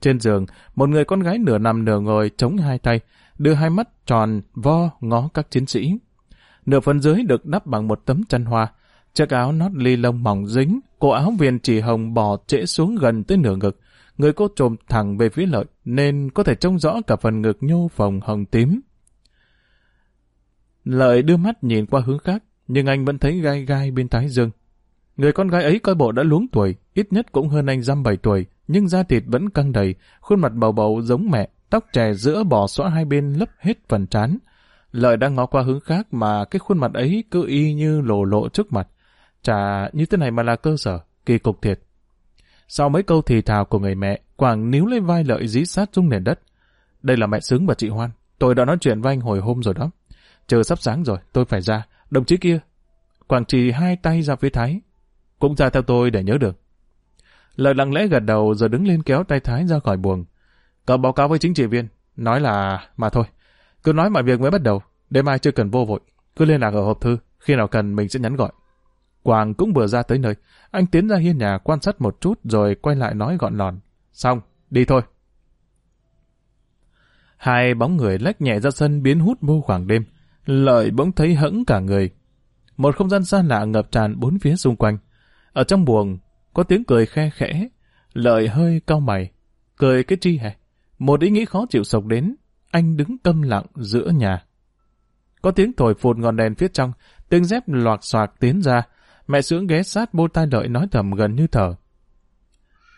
Trên giường, một người con gái nửa nằm nửa ngồi chống hai tay, đưa hai mắt tròn, vo, ngó các chiến sĩ. Nửa phần dưới được đắp bằng một tấm chăn hoa, chiếc áo nót ly lông mỏng dính, cổ áo viền chỉ hồng bò trễ xuống gần tới nửa ngực. Người cô trồm thẳng về phía lợi, nên có thể trông rõ cả phần ngực nhô phồng hồng tím. Lợi đưa mắt nhìn qua hướng khác, nhưng anh vẫn thấy gai gai bên thái dương. Người con gái ấy coi bộ đã luống tuổi, ít nhất cũng hơn anh dăm bảy tuổi, nhưng da thịt vẫn căng đầy, khuôn mặt bầu bầu giống mẹ, tóc trẻ giữa bò xõa hai bên lấp hết phần trán. Lợi đang ngó qua hướng khác mà cái khuôn mặt ấy cứ y như lộ lộ trước mặt. Chả như thế này mà là cơ sở, kỳ cục thiệt. Sau mấy câu thì thào của người mẹ, Quảng níu lấy vai lợi dí sát xuống nền đất. Đây là mẹ xứng và chị Hoan. Tôi đã nói chuyện với anh hồi hôm rồi đó. Chờ sắp sáng rồi, tôi phải ra. Đồng chí kia. Quảng trì hai tay ra phía Thái. Cũng ra theo tôi để nhớ được. Lợi lặng lẽ gật đầu rồi đứng lên kéo tay Thái ra khỏi buồng. Cậu báo cáo với chính trị viên. Nói là... mà thôi. Cứ nói mọi việc mới bắt đầu. Đêm mai chưa cần vô vội. Cứ liên lạc ở hộp thư. Khi nào cần mình sẽ nhắn gọi. Quang cũng vừa ra tới nơi. Anh tiến ra hiên nhà quan sát một chút rồi quay lại nói gọn lòn. Xong, đi thôi. Hai bóng người lách nhẹ ra sân biến hút vô khoảng đêm. Lợi bỗng thấy hững cả người. Một không gian xa lạ ngập tràn bốn phía xung quanh. Ở trong buồng, có tiếng cười khe khẽ. Lợi hơi cau mày. Cười cái chi hả? Một ý nghĩ khó chịu sộc đến. Anh đứng câm lặng giữa nhà. Có tiếng thổi phụt ngọn đèn phía trong, tiếng dép loạt xoạc tiến ra. Mẹ sướng ghé sát bô tai lợi nói thầm gần như thở.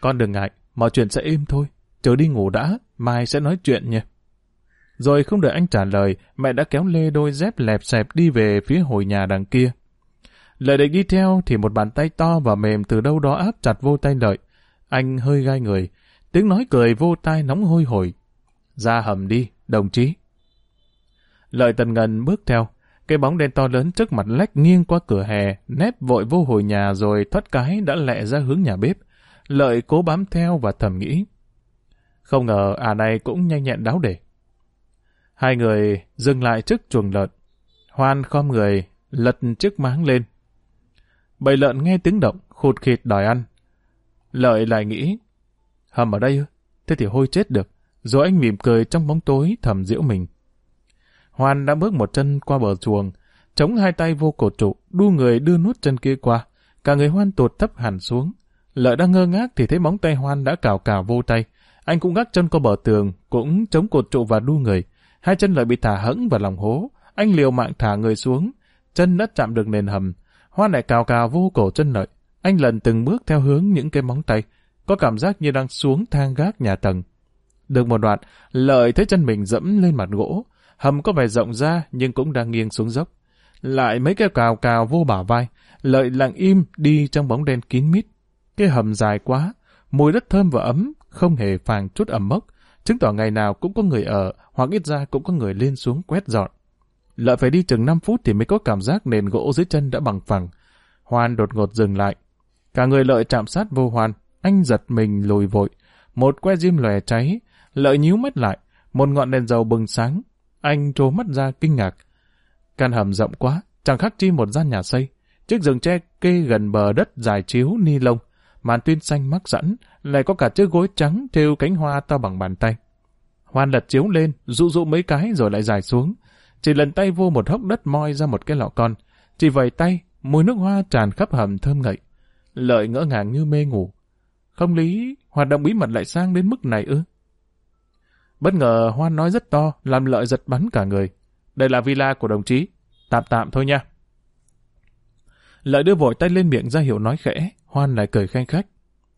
Con đừng ngại, mọi chuyện sẽ im thôi. Chờ đi ngủ đã, mai sẽ nói chuyện nha. Rồi không đợi anh trả lời, mẹ đã kéo lê đôi dép lẹp xẹp đi về phía hồi nhà đằng kia. Lợi định đi theo thì một bàn tay to và mềm từ đâu đó áp chặt vô tay lợi. Anh hơi gai người, tiếng nói cười vô tai nóng hôi hổi. Ra hầm đi, đồng chí. Lợi tần ngần bước theo, cái bóng đen to lớn trước mặt lách nghiêng qua cửa hè, nép vội vô hồi nhà rồi thoát cái đã lẹ ra hướng nhà bếp. Lợi cố bám theo và thầm nghĩ. Không ngờ à này cũng nhanh nhẹn đáo để. Hai người dừng lại trước chuồng lợn. Hoan khom người, lật chiếc máng lên. Bầy lợn nghe tiếng động, khụt khịt đòi ăn. Lợi lại nghĩ, hầm ở đây ư? Thế thì hôi chết được. Rồi anh mỉm cười trong bóng tối thầm diễu mình. Hoan đã bước một chân qua bờ chuồng, chống hai tay vô cột trụ, đu người đưa nút chân kia qua. Cả người Hoan tụt thấp hẳn xuống. Lợi đang ngơ ngác thì thấy móng tay Hoan đã cào cào vô tay. Anh cũng gác chân qua bờ tường, cũng chống cột trụ và đu người. Hai chân lợi bị thả hẫng vào lòng hố. Anh liều mạng thả người xuống. Chân đã chạm được nền hầm. Hoan lại cào cào vô cổ chân lợi. Anh lần từng bước theo hướng những cái móng tay. Có cảm giác như đang xuống thang gác nhà tầng. Được một đoạn, lợi thấy chân mình dẫm lên mặt gỗ. hầm có vẻ rộng ra nhưng cũng đang nghiêng xuống dốc. Lại mấy cái cào cào vô bả vai, lợi lặng im đi trong bóng đen kín mít. Cái hầm dài quá, mùi đất thơm và ấm, không hề phàng chút ẩm mốc, chứng tỏ ngày nào cũng có người ở, hoặc ít ra cũng có người lên xuống quét dọn. Lợi phải đi chừng 5 phút thì mới có cảm giác nền gỗ dưới chân đã bằng phẳng. Hoan đột ngột dừng lại. Cả người lợi chạm sát vô Hoan, anh giật mình lùi vội. Một que diêm lòe cháy, lợi nhíu mắt lại, một ngọn đèn dầu bừng sáng. Anh trố mắt ra kinh ngạc. Căn hầm rộng quá, chẳng khác chi một gian nhà xây. Chiếc giường tre kê gần bờ đất dài chiếu ni lông, màn tuyên xanh mắc sẵn, lại có cả chiếc gối trắng thêu cánh hoa to bằng bàn tay. Hoan lật chiếu lên, dụ dụ mấy cái rồi lại dài xuống. Chỉ lần tay vô một hốc đất moi ra một cái lọ con. Chỉ vầy tay, mùi nước hoa tràn khắp hầm thơm ngậy. Lợi ngỡ ngàng như mê ngủ. Không lý, hoạt động bí mật lại sang đến mức này ư? Bất ngờ Hoan nói rất to, làm lợi giật bắn cả người. Đây là villa của đồng chí. Tạm tạm thôi nha. Lợi đưa vội tay lên miệng ra hiệu nói khẽ, Hoan lại cười khanh khách.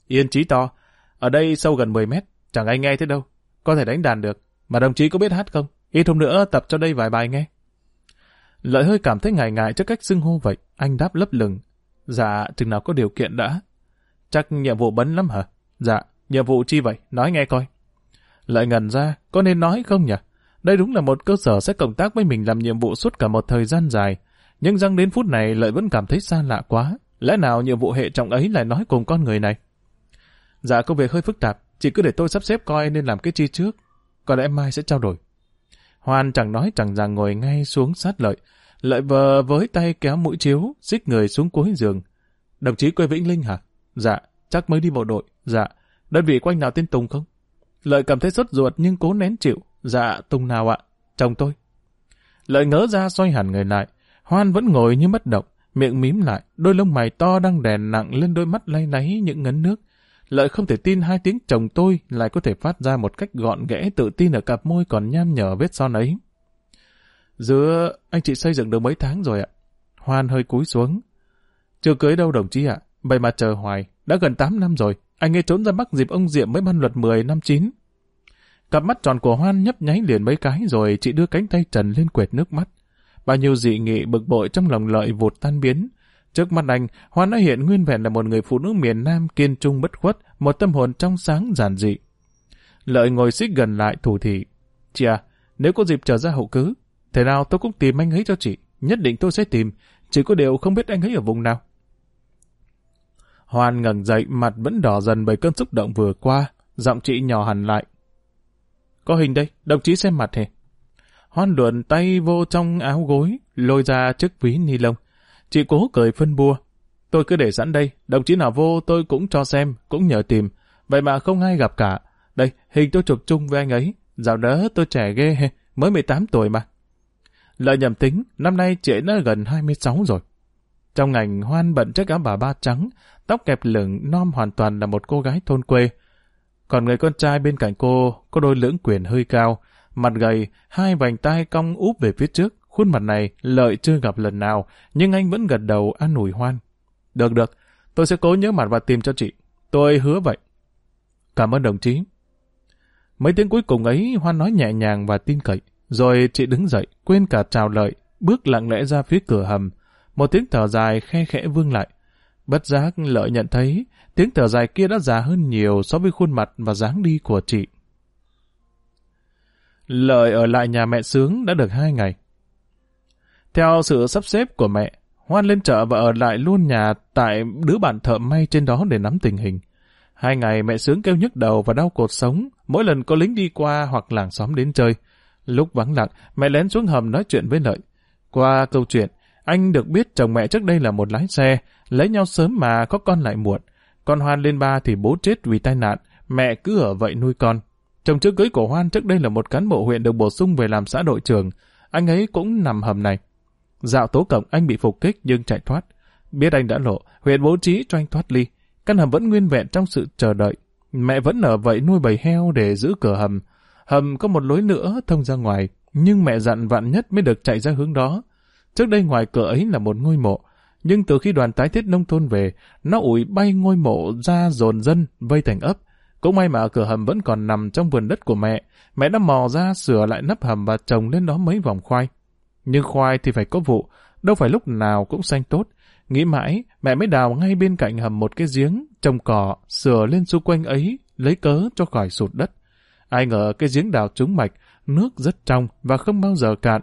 Yên chí to, ở đây sâu gần 10 mét, chẳng ai nghe thế đâu. Có thể đánh đàn được, mà đồng chí có biết hát không? Ít hôm nữa tập cho đây vài bài nghe. Lợi hơi cảm thấy ngại ngại trước cách xưng hô vậy, anh đáp lấp lửng. Dạ, chừng nào có điều kiện đã. Chắc nhiệm vụ bấn lắm hả? Dạ, nhiệm vụ chi vậy? Nói nghe coi. Lợi ngần ra, có nên nói không nhỉ? Đây đúng là một cơ sở sẽ cộng tác với mình làm nhiệm vụ suốt cả một thời gian dài. Nhưng răng đến phút này Lợi vẫn cảm thấy xa lạ quá. Lẽ nào nhiệm vụ hệ trọng ấy lại nói cùng con người này? Dạ công việc hơi phức tạp, chỉ cứ để tôi sắp xếp coi nên làm cái chi trước. Có lẽ mai sẽ trao đổi. Hoan chẳng nói chẳng rằng ngồi ngay xuống sát lợi. Lợi vờ với tay kéo mũi chiếu, xích người xuống cuối giường. Đồng chí quê Vĩnh Linh hả? Dạ, chắc mới đi bộ đội. Dạ, đơn vị của anh nào tên Tùng không? Lợi cảm thấy sốt ruột nhưng cố nén chịu. Dạ, Tùng nào ạ? Chồng tôi. Lợi ngỡ ra xoay hẳn người lại. Hoan vẫn ngồi như bất động, miệng mím lại, đôi lông mày to đang đèn nặng lên đôi mắt lay láy những ngấn nước. Lợi không thể tin hai tiếng chồng tôi lại có thể phát ra một cách gọn ghẽ tự tin ở cặp môi còn nham nhở vết son ấy. Giữa anh chị xây dựng được mấy tháng rồi ạ. Hoan hơi cúi xuống. Chưa cưới đâu đồng chí ạ. Vậy mà chờ hoài. Đã gần 8 năm rồi. Anh ấy trốn ra Bắc dịp ông Diệm mới ban luật 10 năm 9. Cặp mắt tròn của Hoan nhấp nháy liền mấy cái rồi chị đưa cánh tay trần lên quệt nước mắt. Bao nhiêu dị nghị bực bội trong lòng lợi vụt tan biến. Trước mắt anh, Hoan đã hiện nguyên vẹn là một người phụ nữ miền Nam kiên trung bất khuất, một tâm hồn trong sáng giản dị. Lợi ngồi xích gần lại thủ thị. Chị à, nếu có dịp trở ra hậu cứ, thế nào tôi cũng tìm anh ấy cho chị. Nhất định tôi sẽ tìm, chỉ có điều không biết anh ấy ở vùng nào. Hoan ngẩng dậy, mặt vẫn đỏ dần bởi cơn xúc động vừa qua, giọng chị nhỏ hẳn lại. Có hình đây, đồng chí xem mặt hề. Hoan luận tay vô trong áo gối, lôi ra chiếc ví ni lông. Chị cố cười phân bua. Tôi cứ để sẵn đây, đồng chí nào vô tôi cũng cho xem, cũng nhờ tìm. Vậy mà không ai gặp cả. Đây, hình tôi chụp chung với anh ấy. Dạo đó tôi trẻ ghê, mới 18 tuổi mà. Lợi nhầm tính, năm nay chị đã gần 26 rồi. Trong ngành hoan bận chiếc áo bà ba trắng, tóc kẹp lửng non hoàn toàn là một cô gái thôn quê. Còn người con trai bên cạnh cô có đôi lưỡng quyền hơi cao, mặt gầy, hai vành tai cong úp về phía trước. Khuôn mặt này lợi chưa gặp lần nào, nhưng anh vẫn gật đầu an ủi hoan. Được được, tôi sẽ cố nhớ mặt và tìm cho chị. Tôi hứa vậy. Cảm ơn đồng chí. Mấy tiếng cuối cùng ấy Hoan nói nhẹ nhàng và tin cậy. Rồi chị đứng dậy, quên cả chào lợi, bước lặng lẽ ra phía cửa hầm. Một tiếng thở dài khe khẽ vương lại. Bất giác lợi nhận thấy tiếng thở dài kia đã già hơn nhiều so với khuôn mặt và dáng đi của chị. Lợi ở lại nhà mẹ sướng đã được hai ngày. Theo sự sắp xếp của mẹ, Hoan lên chợ và ở lại luôn nhà tại đứa bạn thợ may trên đó để nắm tình hình. Hai ngày mẹ sướng kêu nhức đầu và đau cột sống, mỗi lần có lính đi qua hoặc làng xóm đến chơi. Lúc vắng lặng, mẹ lén xuống hầm nói chuyện với Lợi. Qua câu chuyện, anh được biết chồng mẹ trước đây là một lái xe, lấy nhau sớm mà có con lại muộn. Con Hoan lên ba thì bố chết vì tai nạn, mẹ cứ ở vậy nuôi con. Chồng trước cưới của Hoan trước đây là một cán bộ huyện được bổ sung về làm xã đội trưởng. Anh ấy cũng nằm hầm này. Dạo tố cộng anh bị phục kích nhưng chạy thoát. Biết anh đã lộ, huyện bố trí cho anh thoát ly. Căn hầm vẫn nguyên vẹn trong sự chờ đợi. Mẹ vẫn ở vậy nuôi bầy heo để giữ cửa hầm. Hầm có một lối nữa thông ra ngoài, nhưng mẹ dặn vạn nhất mới được chạy ra hướng đó. Trước đây ngoài cửa ấy là một ngôi mộ, nhưng từ khi đoàn tái thiết nông thôn về, nó ủi bay ngôi mộ ra dồn dân, vây thành ấp. Cũng may mà cửa hầm vẫn còn nằm trong vườn đất của mẹ. Mẹ đã mò ra sửa lại nắp hầm và trồng lên đó mấy vòng khoai. Nhưng khoai thì phải có vụ, đâu phải lúc nào cũng xanh tốt. Nghĩ mãi, mẹ mới đào ngay bên cạnh hầm một cái giếng, trồng cỏ, sửa lên xung quanh ấy, lấy cớ cho khỏi sụt đất. Ai ngờ cái giếng đào trúng mạch, nước rất trong và không bao giờ cạn.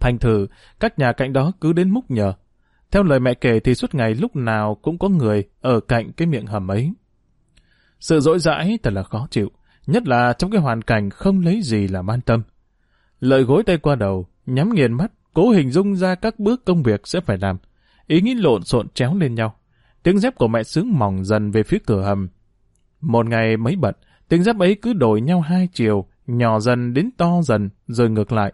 Thành thử, các nhà cạnh đó cứ đến múc nhờ. Theo lời mẹ kể thì suốt ngày lúc nào cũng có người ở cạnh cái miệng hầm ấy. Sự dỗi dãi thật là khó chịu, nhất là trong cái hoàn cảnh không lấy gì làm an tâm. Lợi gối tay qua đầu, nhắm nghiền mắt, cố hình dung ra các bước công việc sẽ phải làm. Ý nghĩ lộn xộn chéo lên nhau. Tiếng dép của mẹ sướng mỏng dần về phía cửa hầm. Một ngày mấy bận, tiếng dép ấy cứ đổi nhau hai chiều, nhỏ dần đến to dần, rồi ngược lại.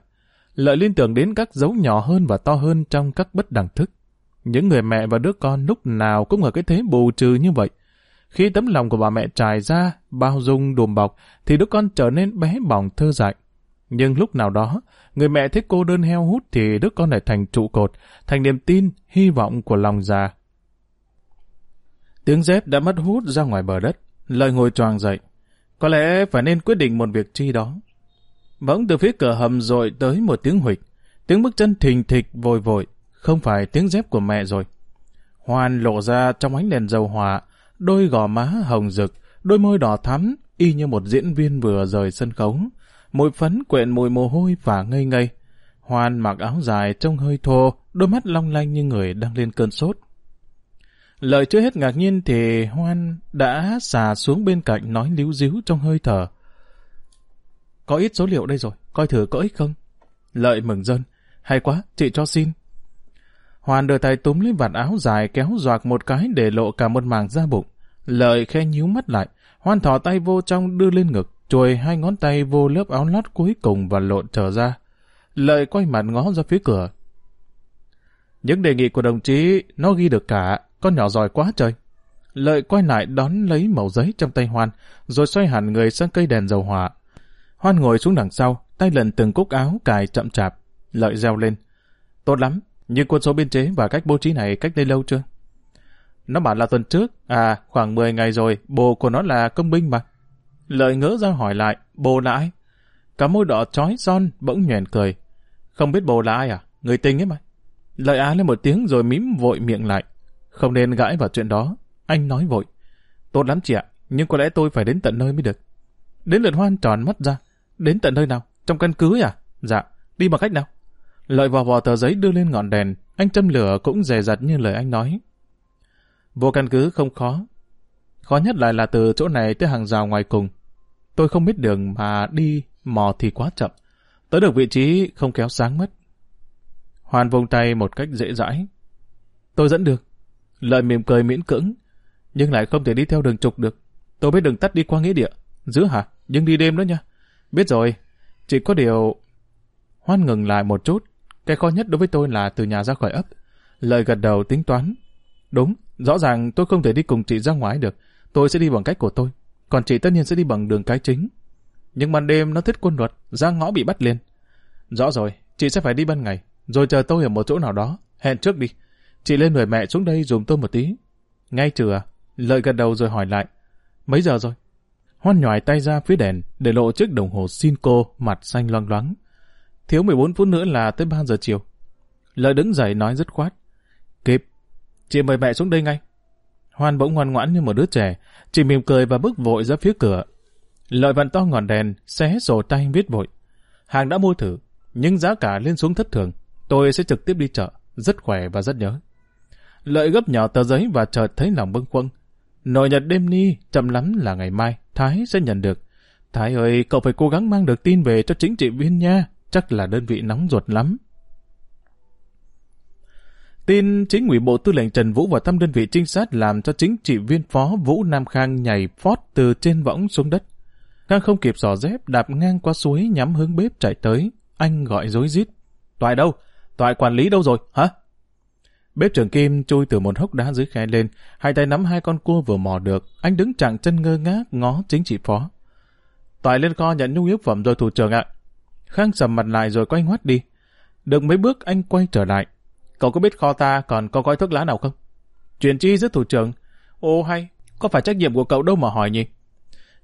Lợi liên tưởng đến các dấu nhỏ hơn và to hơn trong các bất đẳng thức. Những người mẹ và đứa con lúc nào cũng ở cái thế bù trừ như vậy. Khi tấm lòng của bà mẹ trải ra, bao dung đùm bọc, thì đứa con trở nên bé bỏng thơ dại. Nhưng lúc nào đó, người mẹ thấy cô đơn heo hút thì đứa con lại thành trụ cột, thành niềm tin, hy vọng của lòng già. Tiếng dép đã mất hút ra ngoài bờ đất, lời ngồi choàng dậy. Có lẽ phải nên quyết định một việc chi đó. Bỗng từ phía cửa hầm rồi tới một tiếng huỵch, tiếng bước chân thình thịch vội vội, không phải tiếng dép của mẹ rồi. Hoan lộ ra trong ánh đèn dầu hỏa, đôi gò má hồng rực, đôi môi đỏ thắm, y như một diễn viên vừa rời sân khấu. Mùi phấn quện mùi mồ hôi và ngây ngây. Hoan mặc áo dài trông hơi thô, đôi mắt long lanh như người đang lên cơn sốt. Lời chưa hết ngạc nhiên thì Hoan đã xà xuống bên cạnh nói líu díu trong hơi thở. Có ít số liệu đây rồi, coi thử có ích không? Lợi mừng dân. Hay quá, chị cho xin. Hoàn đưa tay túm lấy vạt áo dài kéo doạc một cái để lộ cả một mảng da bụng. Lợi khe nhíu mắt lại, Hoan thò tay vô trong đưa lên ngực, chuồi hai ngón tay vô lớp áo lót cuối cùng và lộn trở ra. Lợi quay mặt ngó ra phía cửa. Những đề nghị của đồng chí, nó ghi được cả, con nhỏ giỏi quá trời. Lợi quay lại đón lấy mẩu giấy trong tay Hoan, rồi xoay hẳn người sang cây đèn dầu hỏa. Hoan ngồi xuống đằng sau, tay lần từng cúc áo cài chậm chạp. Lợi reo lên. Tốt lắm, nhưng quân số biên chế và cách bố trí này cách đây lâu chưa? Nó bảo là tuần trước, à khoảng 10 ngày rồi, bồ của nó là công binh mà. Lợi ngỡ ra hỏi lại, bồ là ai? Cả môi đỏ trói son bỗng nhoèn cười. Không biết bồ là ai à? Người tình ấy mà. Lợi á lên một tiếng rồi mím vội miệng lại. Không nên gãi vào chuyện đó. Anh nói vội. Tốt lắm chị ạ, nhưng có lẽ tôi phải đến tận nơi mới được. Đến lượt hoan tròn mắt ra. Đến tận nơi nào? Trong căn cứ à? Dạ. Đi bằng cách nào? Lợi vào vò tờ giấy đưa lên ngọn đèn. Anh châm lửa cũng dè dặt như lời anh nói. Vô căn cứ không khó. Khó nhất lại là từ chỗ này tới hàng rào ngoài cùng. Tôi không biết đường mà đi mò thì quá chậm. Tới được vị trí không kéo sáng mất. Hoàn vùng tay một cách dễ dãi. Tôi dẫn được. Lợi mỉm cười miễn cưỡng, nhưng lại không thể đi theo đường trục được. Tôi biết đường tắt đi qua nghĩa địa. Giữ hả? Nhưng đi đêm đó nha. Biết rồi. Chỉ có điều... Hoan ngừng lại một chút. Cái khó nhất đối với tôi là từ nhà ra khỏi ấp. Lợi gật đầu tính toán. Đúng, rõ ràng tôi không thể đi cùng chị ra ngoài được. Tôi sẽ đi bằng cách của tôi. Còn chị tất nhiên sẽ đi bằng đường cái chính. Nhưng ban đêm nó thích quân luật, ra ngõ bị bắt liền. Rõ rồi, chị sẽ phải đi ban ngày, rồi chờ tôi ở một chỗ nào đó. Hẹn trước đi. Chị lên người mẹ xuống đây dùng tôi một tí. Ngay trừ? Lợi gật đầu rồi hỏi lại. Mấy giờ rồi? Hoan nhòi tay ra phía đèn để lộ chiếc đồng hồ xin cô mặt xanh loang loáng. Thiếu 14 phút nữa là tới 3 giờ chiều. Lợi đứng dậy nói rất khoát. Kịp. Chị mời mẹ xuống đây ngay. Hoan bỗng ngoan ngoãn như một đứa trẻ. Chị mỉm cười và bước vội ra phía cửa. Lợi vặn to ngọn đèn, xé sổ tay viết vội. Hàng đã mua thử, nhưng giá cả lên xuống thất thường. Tôi sẽ trực tiếp đi chợ, rất khỏe và rất nhớ. Lợi gấp nhỏ tờ giấy và chợt thấy lòng bâng khuâng. Nội nhật đêm ni, chậm lắm là ngày mai, Thái sẽ nhận được. Thái ơi, cậu phải cố gắng mang được tin về cho chính trị viên nha, chắc là đơn vị nóng ruột lắm. Tin chính ủy bộ tư lệnh Trần Vũ và thăm đơn vị trinh sát làm cho chính trị viên phó Vũ Nam Khang nhảy phót từ trên võng xuống đất. Khang không kịp xỏ dép đạp ngang qua suối nhắm hướng bếp chạy tới. Anh gọi dối rít. Toại đâu? Toại quản lý đâu rồi? Hả? Bếp trưởng Kim chui từ một hốc đá dưới khe lên, hai tay nắm hai con cua vừa mò được, anh đứng chặn chân ngơ ngác ngó chính trị phó. Toại lên kho nhận nhu yếu phẩm rồi thủ trưởng ạ. Khang sầm mặt lại rồi quay ngoắt đi. Được mấy bước anh quay trở lại. Cậu có biết kho ta còn có gói thuốc lá nào không? Chuyện chi giữa thủ trưởng. Ô hay, Có phải trách nhiệm của cậu đâu mà hỏi nhỉ?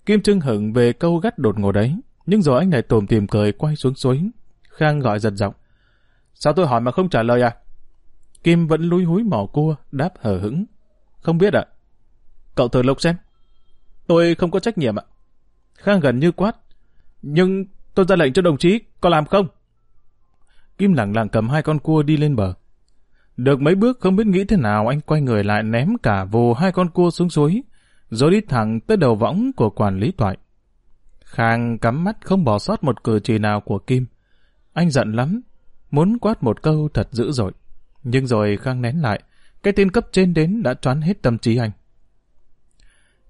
Kim Trưng hửng về câu gắt đột ngột đấy, nhưng rồi anh lại tồm tìm cười quay xuống suối. Khang gọi giật giọng. Sao tôi hỏi mà không trả lời à? Kim vẫn lúi húi mỏ cua, đáp hờ hững. Không biết ạ. Cậu thử lục xem. Tôi không có trách nhiệm ạ. Khang gần như quát. Nhưng tôi ra lệnh cho đồng chí, có làm không? Kim lặng lặng cầm hai con cua đi lên bờ. Được mấy bước không biết nghĩ thế nào anh quay người lại ném cả vù hai con cua xuống suối, rồi đi thẳng tới đầu võng của quản lý toại. Khang cắm mắt không bỏ sót một cử chỉ nào của Kim. Anh giận lắm, muốn quát một câu thật dữ dội. Nhưng rồi Khang nén lại, cái tên cấp trên đến đã choán hết tâm trí anh.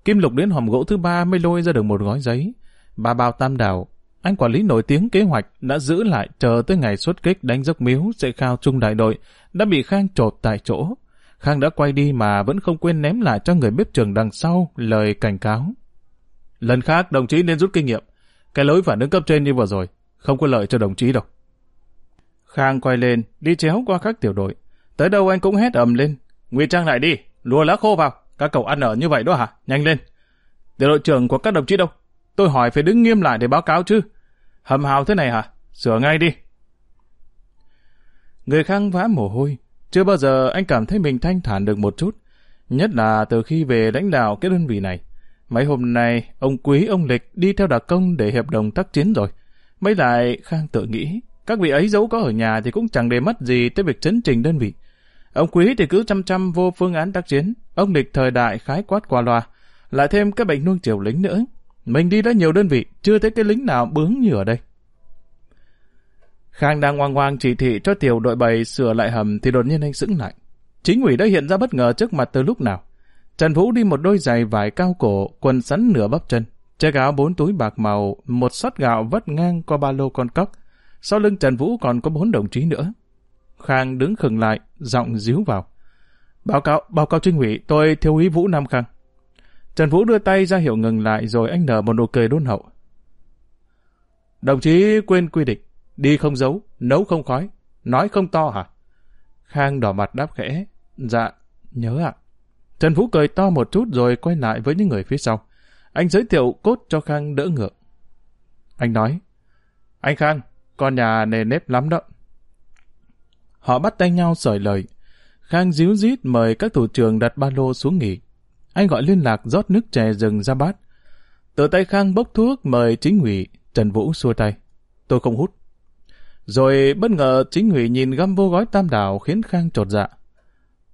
Kim lục đến hòm gỗ thứ ba mới lôi ra được một gói giấy. Ba bao tam đảo, anh quản lý nổi tiếng kế hoạch đã giữ lại chờ tới ngày xuất kích đánh dốc miếu sẽ khao chung đại đội, đã bị Khang trột tại chỗ. Khang đã quay đi mà vẫn không quên ném lại cho người bếp trường đằng sau lời cảnh cáo. Lần khác đồng chí nên rút kinh nghiệm. Cái lối phản ứng cấp trên như vừa rồi, không có lợi cho đồng chí đâu. Khang quay lên, đi chéo qua các tiểu đội. Tới đâu anh cũng hét ầm lên. Nguy trang lại đi, lùa lá khô vào. Các cậu ăn ở như vậy đó hả? Nhanh lên. Tiểu đội trưởng của các đồng chí đâu? Tôi hỏi phải đứng nghiêm lại để báo cáo chứ. Hầm hào thế này hả? Sửa ngay đi. Người Khang vã mồ hôi. Chưa bao giờ anh cảm thấy mình thanh thản được một chút. Nhất là từ khi về lãnh đạo cái đơn vị này. Mấy hôm nay, ông Quý, ông Lịch đi theo đặc công để hiệp đồng tác chiến rồi. Mấy lại Khang tự nghĩ, các vị ấy giấu có ở nhà thì cũng chẳng để mất gì tới việc chấn trình đơn vị. Ông Quý thì cứ chăm chăm vô phương án tác chiến, ông Lịch thời đại khái quát qua loa, lại thêm cái bệnh nuông chiều lính nữa. Mình đi đã nhiều đơn vị, chưa thấy cái lính nào bướng như ở đây. Khang đang ngoan ngoan chỉ thị cho tiểu đội bày sửa lại hầm thì đột nhiên anh sững lại. Chính ủy đã hiện ra bất ngờ trước mặt từ lúc nào. Trần Vũ đi một đôi giày vải cao cổ, quần sắn nửa bắp chân, chiếc áo bốn túi bạc màu, một sót gạo vắt ngang qua ba lô con cóc. Sau lưng Trần Vũ còn có bốn đồng chí nữa. Khang đứng khừng lại, giọng díu vào. Báo cáo, báo cáo chính ủy, tôi thiếu úy Vũ Nam Khang. Trần Vũ đưa tay ra hiệu ngừng lại rồi anh nở một nụ cười đôn hậu. Đồng chí quên quy định, đi không giấu, nấu không khói, nói không to hả? Khang đỏ mặt đáp khẽ. Dạ, nhớ ạ. Trần Vũ cười to một chút rồi quay lại với những người phía sau. Anh giới thiệu cốt cho Khang đỡ ngựa. Anh nói, anh Khang, con nhà nề nếp lắm đó. Họ bắt tay nhau sởi lời. Khang díu dít mời các thủ trưởng đặt ba lô xuống nghỉ. Anh gọi liên lạc rót nước chè rừng ra bát. Từ tay Khang bốc thuốc mời chính ủy, Trần Vũ xua tay. Tôi không hút. Rồi bất ngờ chính ủy nhìn găm vô gói tam đảo khiến Khang trột dạ.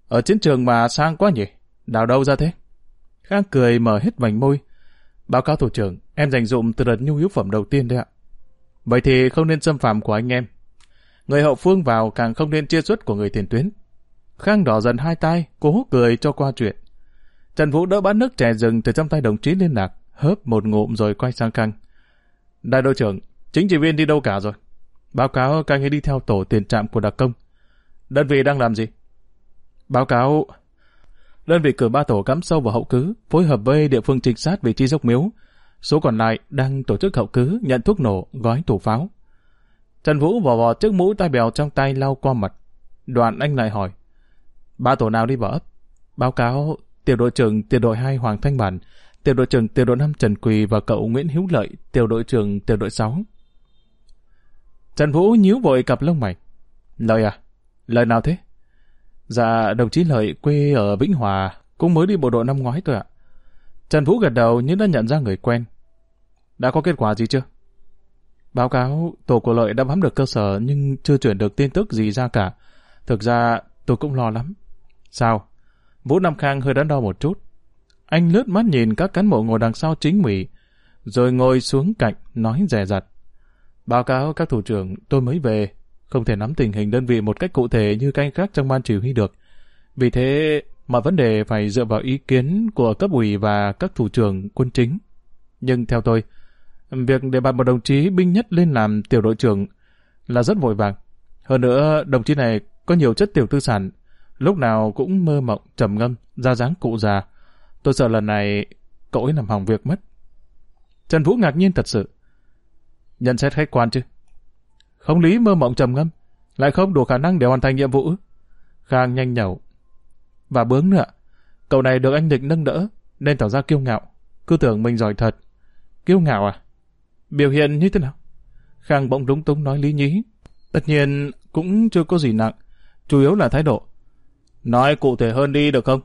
Ở chiến trường mà sang quá nhỉ? Đào đâu ra thế? Khang cười mở hết vành môi. Báo cáo thủ trưởng, em dành dụng từ đợt nhu yếu phẩm đầu tiên đấy ạ. Vậy thì không nên xâm phạm của anh em. Người hậu phương vào càng không nên chia xuất của người tiền tuyến. Khang đỏ dần hai tay, cố cười cho qua chuyện. Trần Vũ đỡ bát nước chè rừng từ trong tay đồng chí liên lạc, hớp một ngụm rồi quay sang Khang. Đại đội trưởng, chính trị viên đi đâu cả rồi? Báo cáo Khang ấy đi theo tổ tiền trạm của đặc công. Đơn vị đang làm gì? Báo cáo... Đơn vị cử ba tổ cắm sâu vào hậu cứ, phối hợp với địa phương trinh sát vị trí dốc miếu. Số còn lại đang tổ chức hậu cứ, nhận thuốc nổ, gói tủ pháo. Trần Vũ vò vò chiếc mũ tai bèo trong tay lau qua mặt. Đoạn anh lại hỏi. Ba tổ nào đi vào ấp? Báo cáo tiểu đội trưởng tiểu đội 2 Hoàng Thanh Bản, tiểu đội trưởng tiểu đội 5 Trần Quỳ và cậu Nguyễn hữu Lợi, tiểu đội trưởng tiểu đội 6. Trần Vũ nhíu vội cặp lông mày. Lợi à? Lợi nào thế? Dạ, đồng chí Lợi quê ở Vĩnh Hòa, cũng mới đi bộ đội năm ngoái thôi ạ. Trần Vũ gật đầu nhưng đã nhận ra người quen. Đã có kết quả gì chưa? Báo cáo, tổ của Lợi đã bám được cơ sở nhưng chưa chuyển được tin tức gì ra cả. Thực ra, tôi cũng lo lắm. Sao? Vũ Nam Khang hơi đắn đo một chút. Anh lướt mắt nhìn các cán bộ ngồi đằng sau chính ủy, rồi ngồi xuống cạnh, nói dè dặt: Báo cáo các thủ trưởng, tôi mới về, không thể nắm tình hình đơn vị một cách cụ thể như canh khác trong ban chỉ huy được. Vì thế, mọi vấn đề phải dựa vào ý kiến của cấp ủy và các thủ trưởng quân chính. Nhưng theo tôi, việc để bạt một đồng chí binh nhất lên làm tiểu đội trưởng là rất vội vàng. Hơn nữa, đồng chí này có nhiều chất tiểu tư sản, lúc nào cũng mơ mộng, trầm ngâm, ra dáng cụ già. Tôi sợ lần này cậu ấy làm hỏng việc mất. Trần Vũ ngạc nhiên thật sự. Nhận xét khách quan chứ. Không lý mơ mộng trầm ngâm, lại không đủ khả năng để hoàn thành nhiệm vụ. Khang nhanh nhẩu. Và bướng nữa, cậu này được anh Địch nâng đỡ, nên tỏ ra kiêu ngạo. Cứ tưởng mình giỏi thật. Kiêu ngạo à? Biểu hiện như thế nào? Khang bỗng đúng túng nói lý nhí. Tất nhiên cũng chưa có gì nặng. Chủ yếu là thái độ. Nói cụ thể hơn đi được không?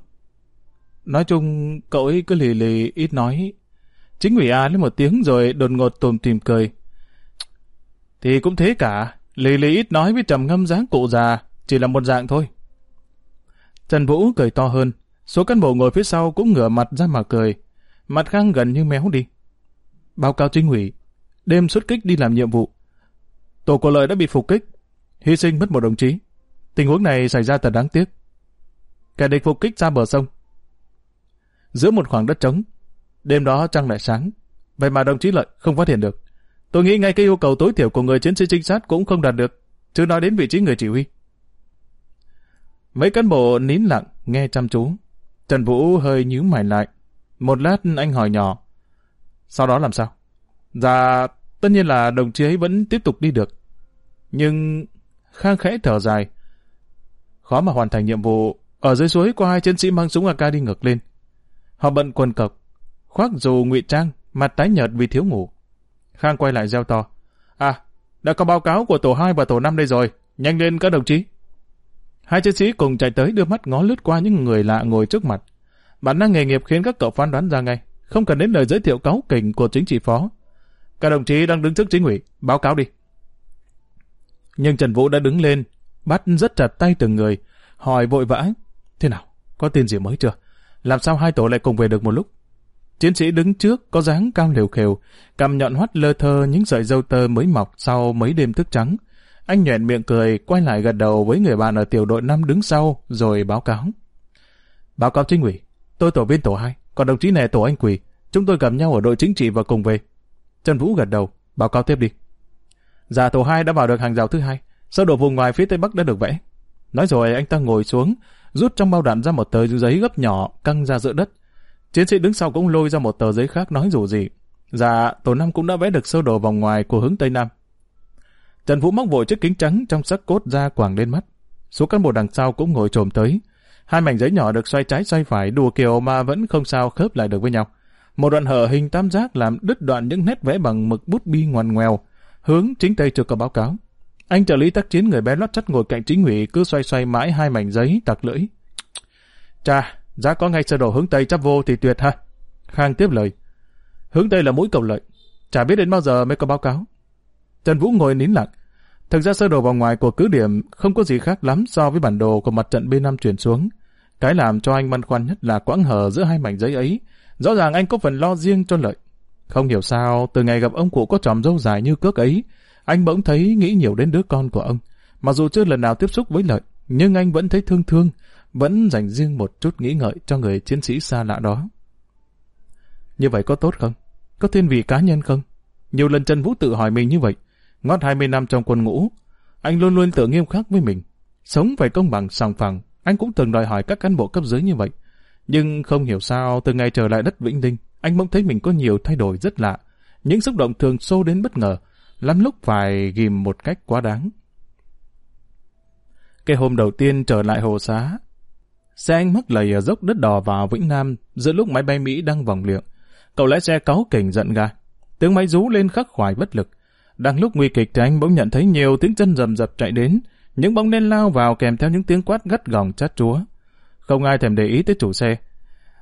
Nói chung, cậu ấy cứ lì lì ít nói. Chính ủy A lên một tiếng rồi đột ngột tùm tìm cười. Thì cũng thế cả, lì lì ít nói với trầm ngâm dáng cụ già, chỉ là một dạng thôi. Trần Vũ cười to hơn, số cán bộ ngồi phía sau cũng ngửa mặt ra mà cười. Mặt khang gần như méo đi. Báo cáo chính ủy, đêm xuất kích đi làm nhiệm vụ. Tổ của lợi đã bị phục kích, hy sinh mất một đồng chí. Tình huống này xảy ra thật đáng tiếc. Kẻ địch phục kích ra bờ sông. Giữa một khoảng đất trống, đêm đó trăng lại sáng. Vậy mà đồng chí Lợi không phát hiện được. Tôi nghĩ ngay cái yêu cầu tối thiểu của người chiến sĩ trinh sát cũng không đạt được, chứ nói đến vị trí người chỉ huy. Mấy cán bộ nín lặng, nghe chăm chú. Trần Vũ hơi nhíu mày lại. Một lát anh hỏi nhỏ. Sau đó làm sao? Dạ, tất nhiên là đồng chí ấy vẫn tiếp tục đi được. Nhưng Khang khẽ thở dài. Khó mà hoàn thành nhiệm vụ. Ở dưới suối có hai chiến sĩ mang súng AK đi ngược lên. Họ bận quần cộc, khoác dù ngụy trang, mặt tái nhợt vì thiếu ngủ. Khang quay lại gieo to. À, đã có báo cáo của tổ 2 và tổ 5 đây rồi. Nhanh lên các đồng chí. Hai chiến sĩ cùng chạy tới đưa mắt ngó lướt qua những người lạ ngồi trước mặt. Bản năng nghề nghiệp khiến các cậu phán đoán ra ngay, không cần đến lời giới thiệu cáu kỉnh của chính trị phó. Các đồng chí đang đứng trước chính ủy, báo cáo đi. Nhưng Trần Vũ đã đứng lên, bắt rất chặt tay từng người, hỏi vội vã. Thế nào, có tin gì mới chưa? Làm sao hai tổ lại cùng về được một lúc? Chiến sĩ đứng trước có dáng cao liều khều, cầm nhọn hoắt lơ thơ những sợi dâu tơ mới mọc sau mấy đêm thức trắng. Anh nhoẹn miệng cười, quay lại gật đầu với người bạn ở tiểu đội 5 đứng sau, rồi báo cáo. Báo cáo chính ủy, tôi tổ viên tổ 2, còn đồng chí này tổ anh quỷ. Chúng tôi gặp nhau ở đội chính trị và cùng về. Trần Vũ gật đầu, báo cáo tiếp đi. Giả tổ 2 đã vào được hàng rào thứ hai, sơ đồ vùng ngoài phía tây bắc đã được vẽ. Nói rồi anh ta ngồi xuống, rút trong bao đạn ra một tờ giấy gấp nhỏ căng ra giữa đất. Chiến sĩ đứng sau cũng lôi ra một tờ giấy khác nói dù gì. Dạ, tổ năm cũng đã vẽ được sơ đồ vòng ngoài của hướng Tây Nam. Trần Vũ móc vội chiếc kính trắng trong sắc cốt ra quàng lên mắt. Số cán bộ đằng sau cũng ngồi trồm tới. Hai mảnh giấy nhỏ được xoay trái xoay phải đùa kiểu mà vẫn không sao khớp lại được với nhau. Một đoạn hở hình tam giác làm đứt đoạn những nét vẽ bằng mực bút bi ngoằn ngoèo, hướng chính tây chưa có báo cáo. Anh trợ lý tác chiến người bé lót chất ngồi cạnh chính ủy cứ xoay xoay mãi hai mảnh giấy tặc lưỡi. Chà, giá có ngay sơ đồ hướng tây chắp vô thì tuyệt ha. Khang tiếp lời. Hướng tây là mũi cầu lợi. Chả biết đến bao giờ mới có báo cáo. Trần Vũ ngồi nín lặng. Thực ra sơ đồ vào ngoài của cứ điểm không có gì khác lắm so với bản đồ của mặt trận B5 chuyển xuống. Cái làm cho anh băn khoăn nhất là quãng hở giữa hai mảnh giấy ấy. Rõ ràng anh có phần lo riêng cho lợi. Không hiểu sao, từ ngày gặp ông cụ có tròm dâu dài như cước ấy, anh bỗng thấy nghĩ nhiều đến đứa con của ông. Mặc dù chưa lần nào tiếp xúc với lợi, nhưng anh vẫn thấy thương thương, vẫn dành riêng một chút nghĩ ngợi cho người chiến sĩ xa lạ đó. Như vậy có tốt không? Có thiên vị cá nhân không? Nhiều lần Trần Vũ tự hỏi mình như vậy. Ngót 20 năm trong quân ngũ, anh luôn luôn tự nghiêm khắc với mình. Sống phải công bằng sòng phẳng, anh cũng từng đòi hỏi các cán bộ cấp dưới như vậy. Nhưng không hiểu sao, từ ngày trở lại đất Vĩnh Linh, anh bỗng thấy mình có nhiều thay đổi rất lạ. Những xúc động thường xô đến bất ngờ, lắm lúc phải ghim một cách quá đáng. Cái hôm đầu tiên trở lại hồ xá, xe anh mắc lầy ở dốc đất đỏ vào Vĩnh Nam giữa lúc máy bay Mỹ đang vòng liệng. Cậu lái xe cáu kỉnh giận ga. Tiếng máy rú lên khắc khoải bất lực. Đang lúc nguy kịch thì anh bỗng nhận thấy nhiều tiếng chân rầm rập chạy đến. Những bóng đen lao vào kèm theo những tiếng quát gắt gỏng chát chúa. Không ai thèm để ý tới chủ xe.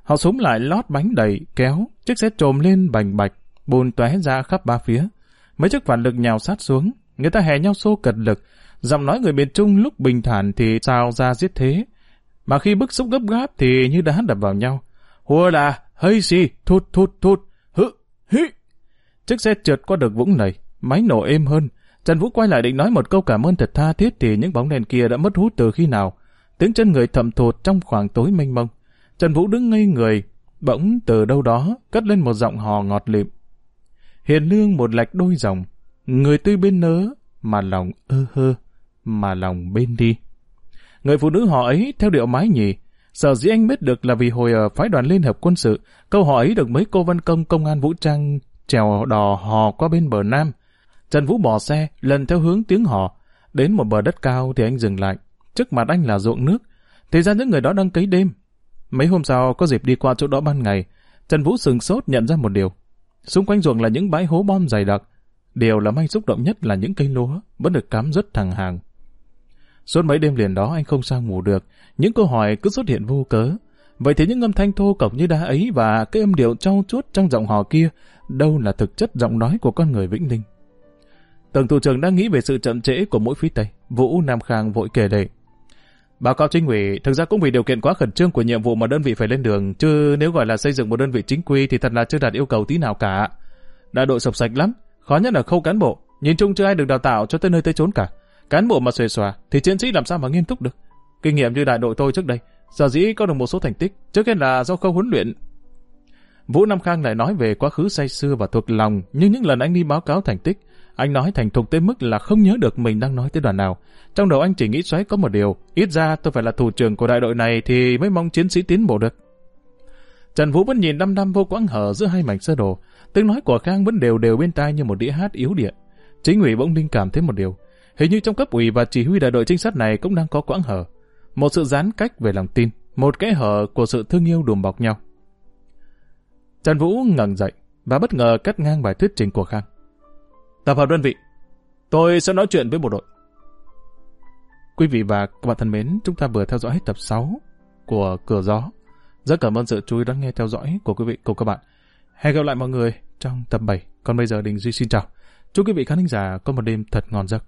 Họ súng lại lót bánh đầy, kéo, chiếc xe trồm lên bành bạch, bùn tóe ra khắp ba phía. Mấy chiếc phản lực nhào sát xuống, người ta hè nhau xô cật lực, giọng nói người miền Trung lúc bình thản thì sao ra giết thế. Mà khi bức xúc gấp gáp thì như đá đập vào nhau. Hùa là, hơi xì, thút thút thút, hự, hị. Chiếc xe trượt qua được vũng này, máy nổ êm hơn. Trần Vũ quay lại định nói một câu cảm ơn thật tha thiết thì những bóng đèn kia đã mất hút từ khi nào. Tiếng chân người thầm thụt trong khoảng tối mênh mông. Trần Vũ đứng ngây người, bỗng từ đâu đó cất lên một giọng hò ngọt lịm. Hiền lương một lạch đôi dòng, người tươi bên nớ, mà lòng ơ hơ, mà lòng bên đi. Người phụ nữ họ ấy theo điệu mái nhì, sở dĩ anh biết được là vì hồi ở phái đoàn Liên Hợp Quân sự, câu hỏi ấy được mấy cô văn công công an vũ trang trèo đò hò qua bên bờ Nam. Trần Vũ bỏ xe, lần theo hướng tiếng hò. Đến một bờ đất cao thì anh dừng lại. Trước mặt anh là ruộng nước. Thì ra những người đó đang cấy đêm. Mấy hôm sau có dịp đi qua chỗ đó ban ngày. Trần Vũ sừng sốt nhận ra một điều. Xung quanh ruộng là những bãi hố bom dày đặc. Điều làm anh xúc động nhất là những cây lúa vẫn được cắm rất thẳng hàng. Suốt mấy đêm liền đó anh không sao ngủ được. Những câu hỏi cứ xuất hiện vô cớ. Vậy thì những âm thanh thô cộc như đá ấy và cái âm điệu trau chuốt trong giọng hò kia, đâu là thực chất giọng nói của con người Vĩnh Linh. Tần thủ trưởng đang nghĩ về sự chậm trễ của mỗi phía Tây. Vũ Nam Khang vội kể lệ. Báo cáo chính ủy, thực ra cũng vì điều kiện quá khẩn trương của nhiệm vụ mà đơn vị phải lên đường, chứ nếu gọi là xây dựng một đơn vị chính quy thì thật là chưa đạt yêu cầu tí nào cả. Đại đội sập sạch lắm, khó nhất là khâu cán bộ, nhìn chung chưa ai được đào tạo cho tới nơi tới chốn cả. Cán bộ mà xuề xòa thì chiến sĩ làm sao mà nghiêm túc được. Kinh nghiệm như đại đội tôi trước đây, giờ dĩ có được một số thành tích, trước hết là do khâu huấn luyện. Vũ Nam Khang lại nói về quá khứ say xưa và thuộc lòng, nhưng những lần anh đi báo cáo thành tích, anh nói thành thục tới mức là không nhớ được mình đang nói tới đoàn nào. Trong đầu anh chỉ nghĩ xoáy có một điều, ít ra tôi phải là thủ trưởng của đại đội này thì mới mong chiến sĩ tiến bộ được. Trần Vũ vẫn nhìn đăm đăm vô quãng hở giữa hai mảnh sơ đồ, tiếng nói của Khang vẫn đều đều bên tai như một đĩa hát yếu điện. Chính ủy bỗng linh cảm thấy một điều, hình như trong cấp ủy và chỉ huy đại đội trinh sát này cũng đang có quãng hở. Một sự gián cách về lòng tin, một kẽ hở của sự thương yêu đùm bọc nhau. Trần Vũ ngẩng dậy và bất ngờ cắt ngang bài thuyết trình của Khang. Tập hợp đơn vị. Tôi sẽ nói chuyện với bộ đội. Quý vị và các bạn thân mến, chúng ta vừa theo dõi hết tập 6 của Cửa Gió. Rất cảm ơn sự chú ý đón nghe theo dõi của quý vị cùng các bạn. Hẹn gặp lại mọi người trong tập 7. Còn bây giờ Đình Duy xin chào. Chúc quý vị khán giả có một đêm thật ngon giấc.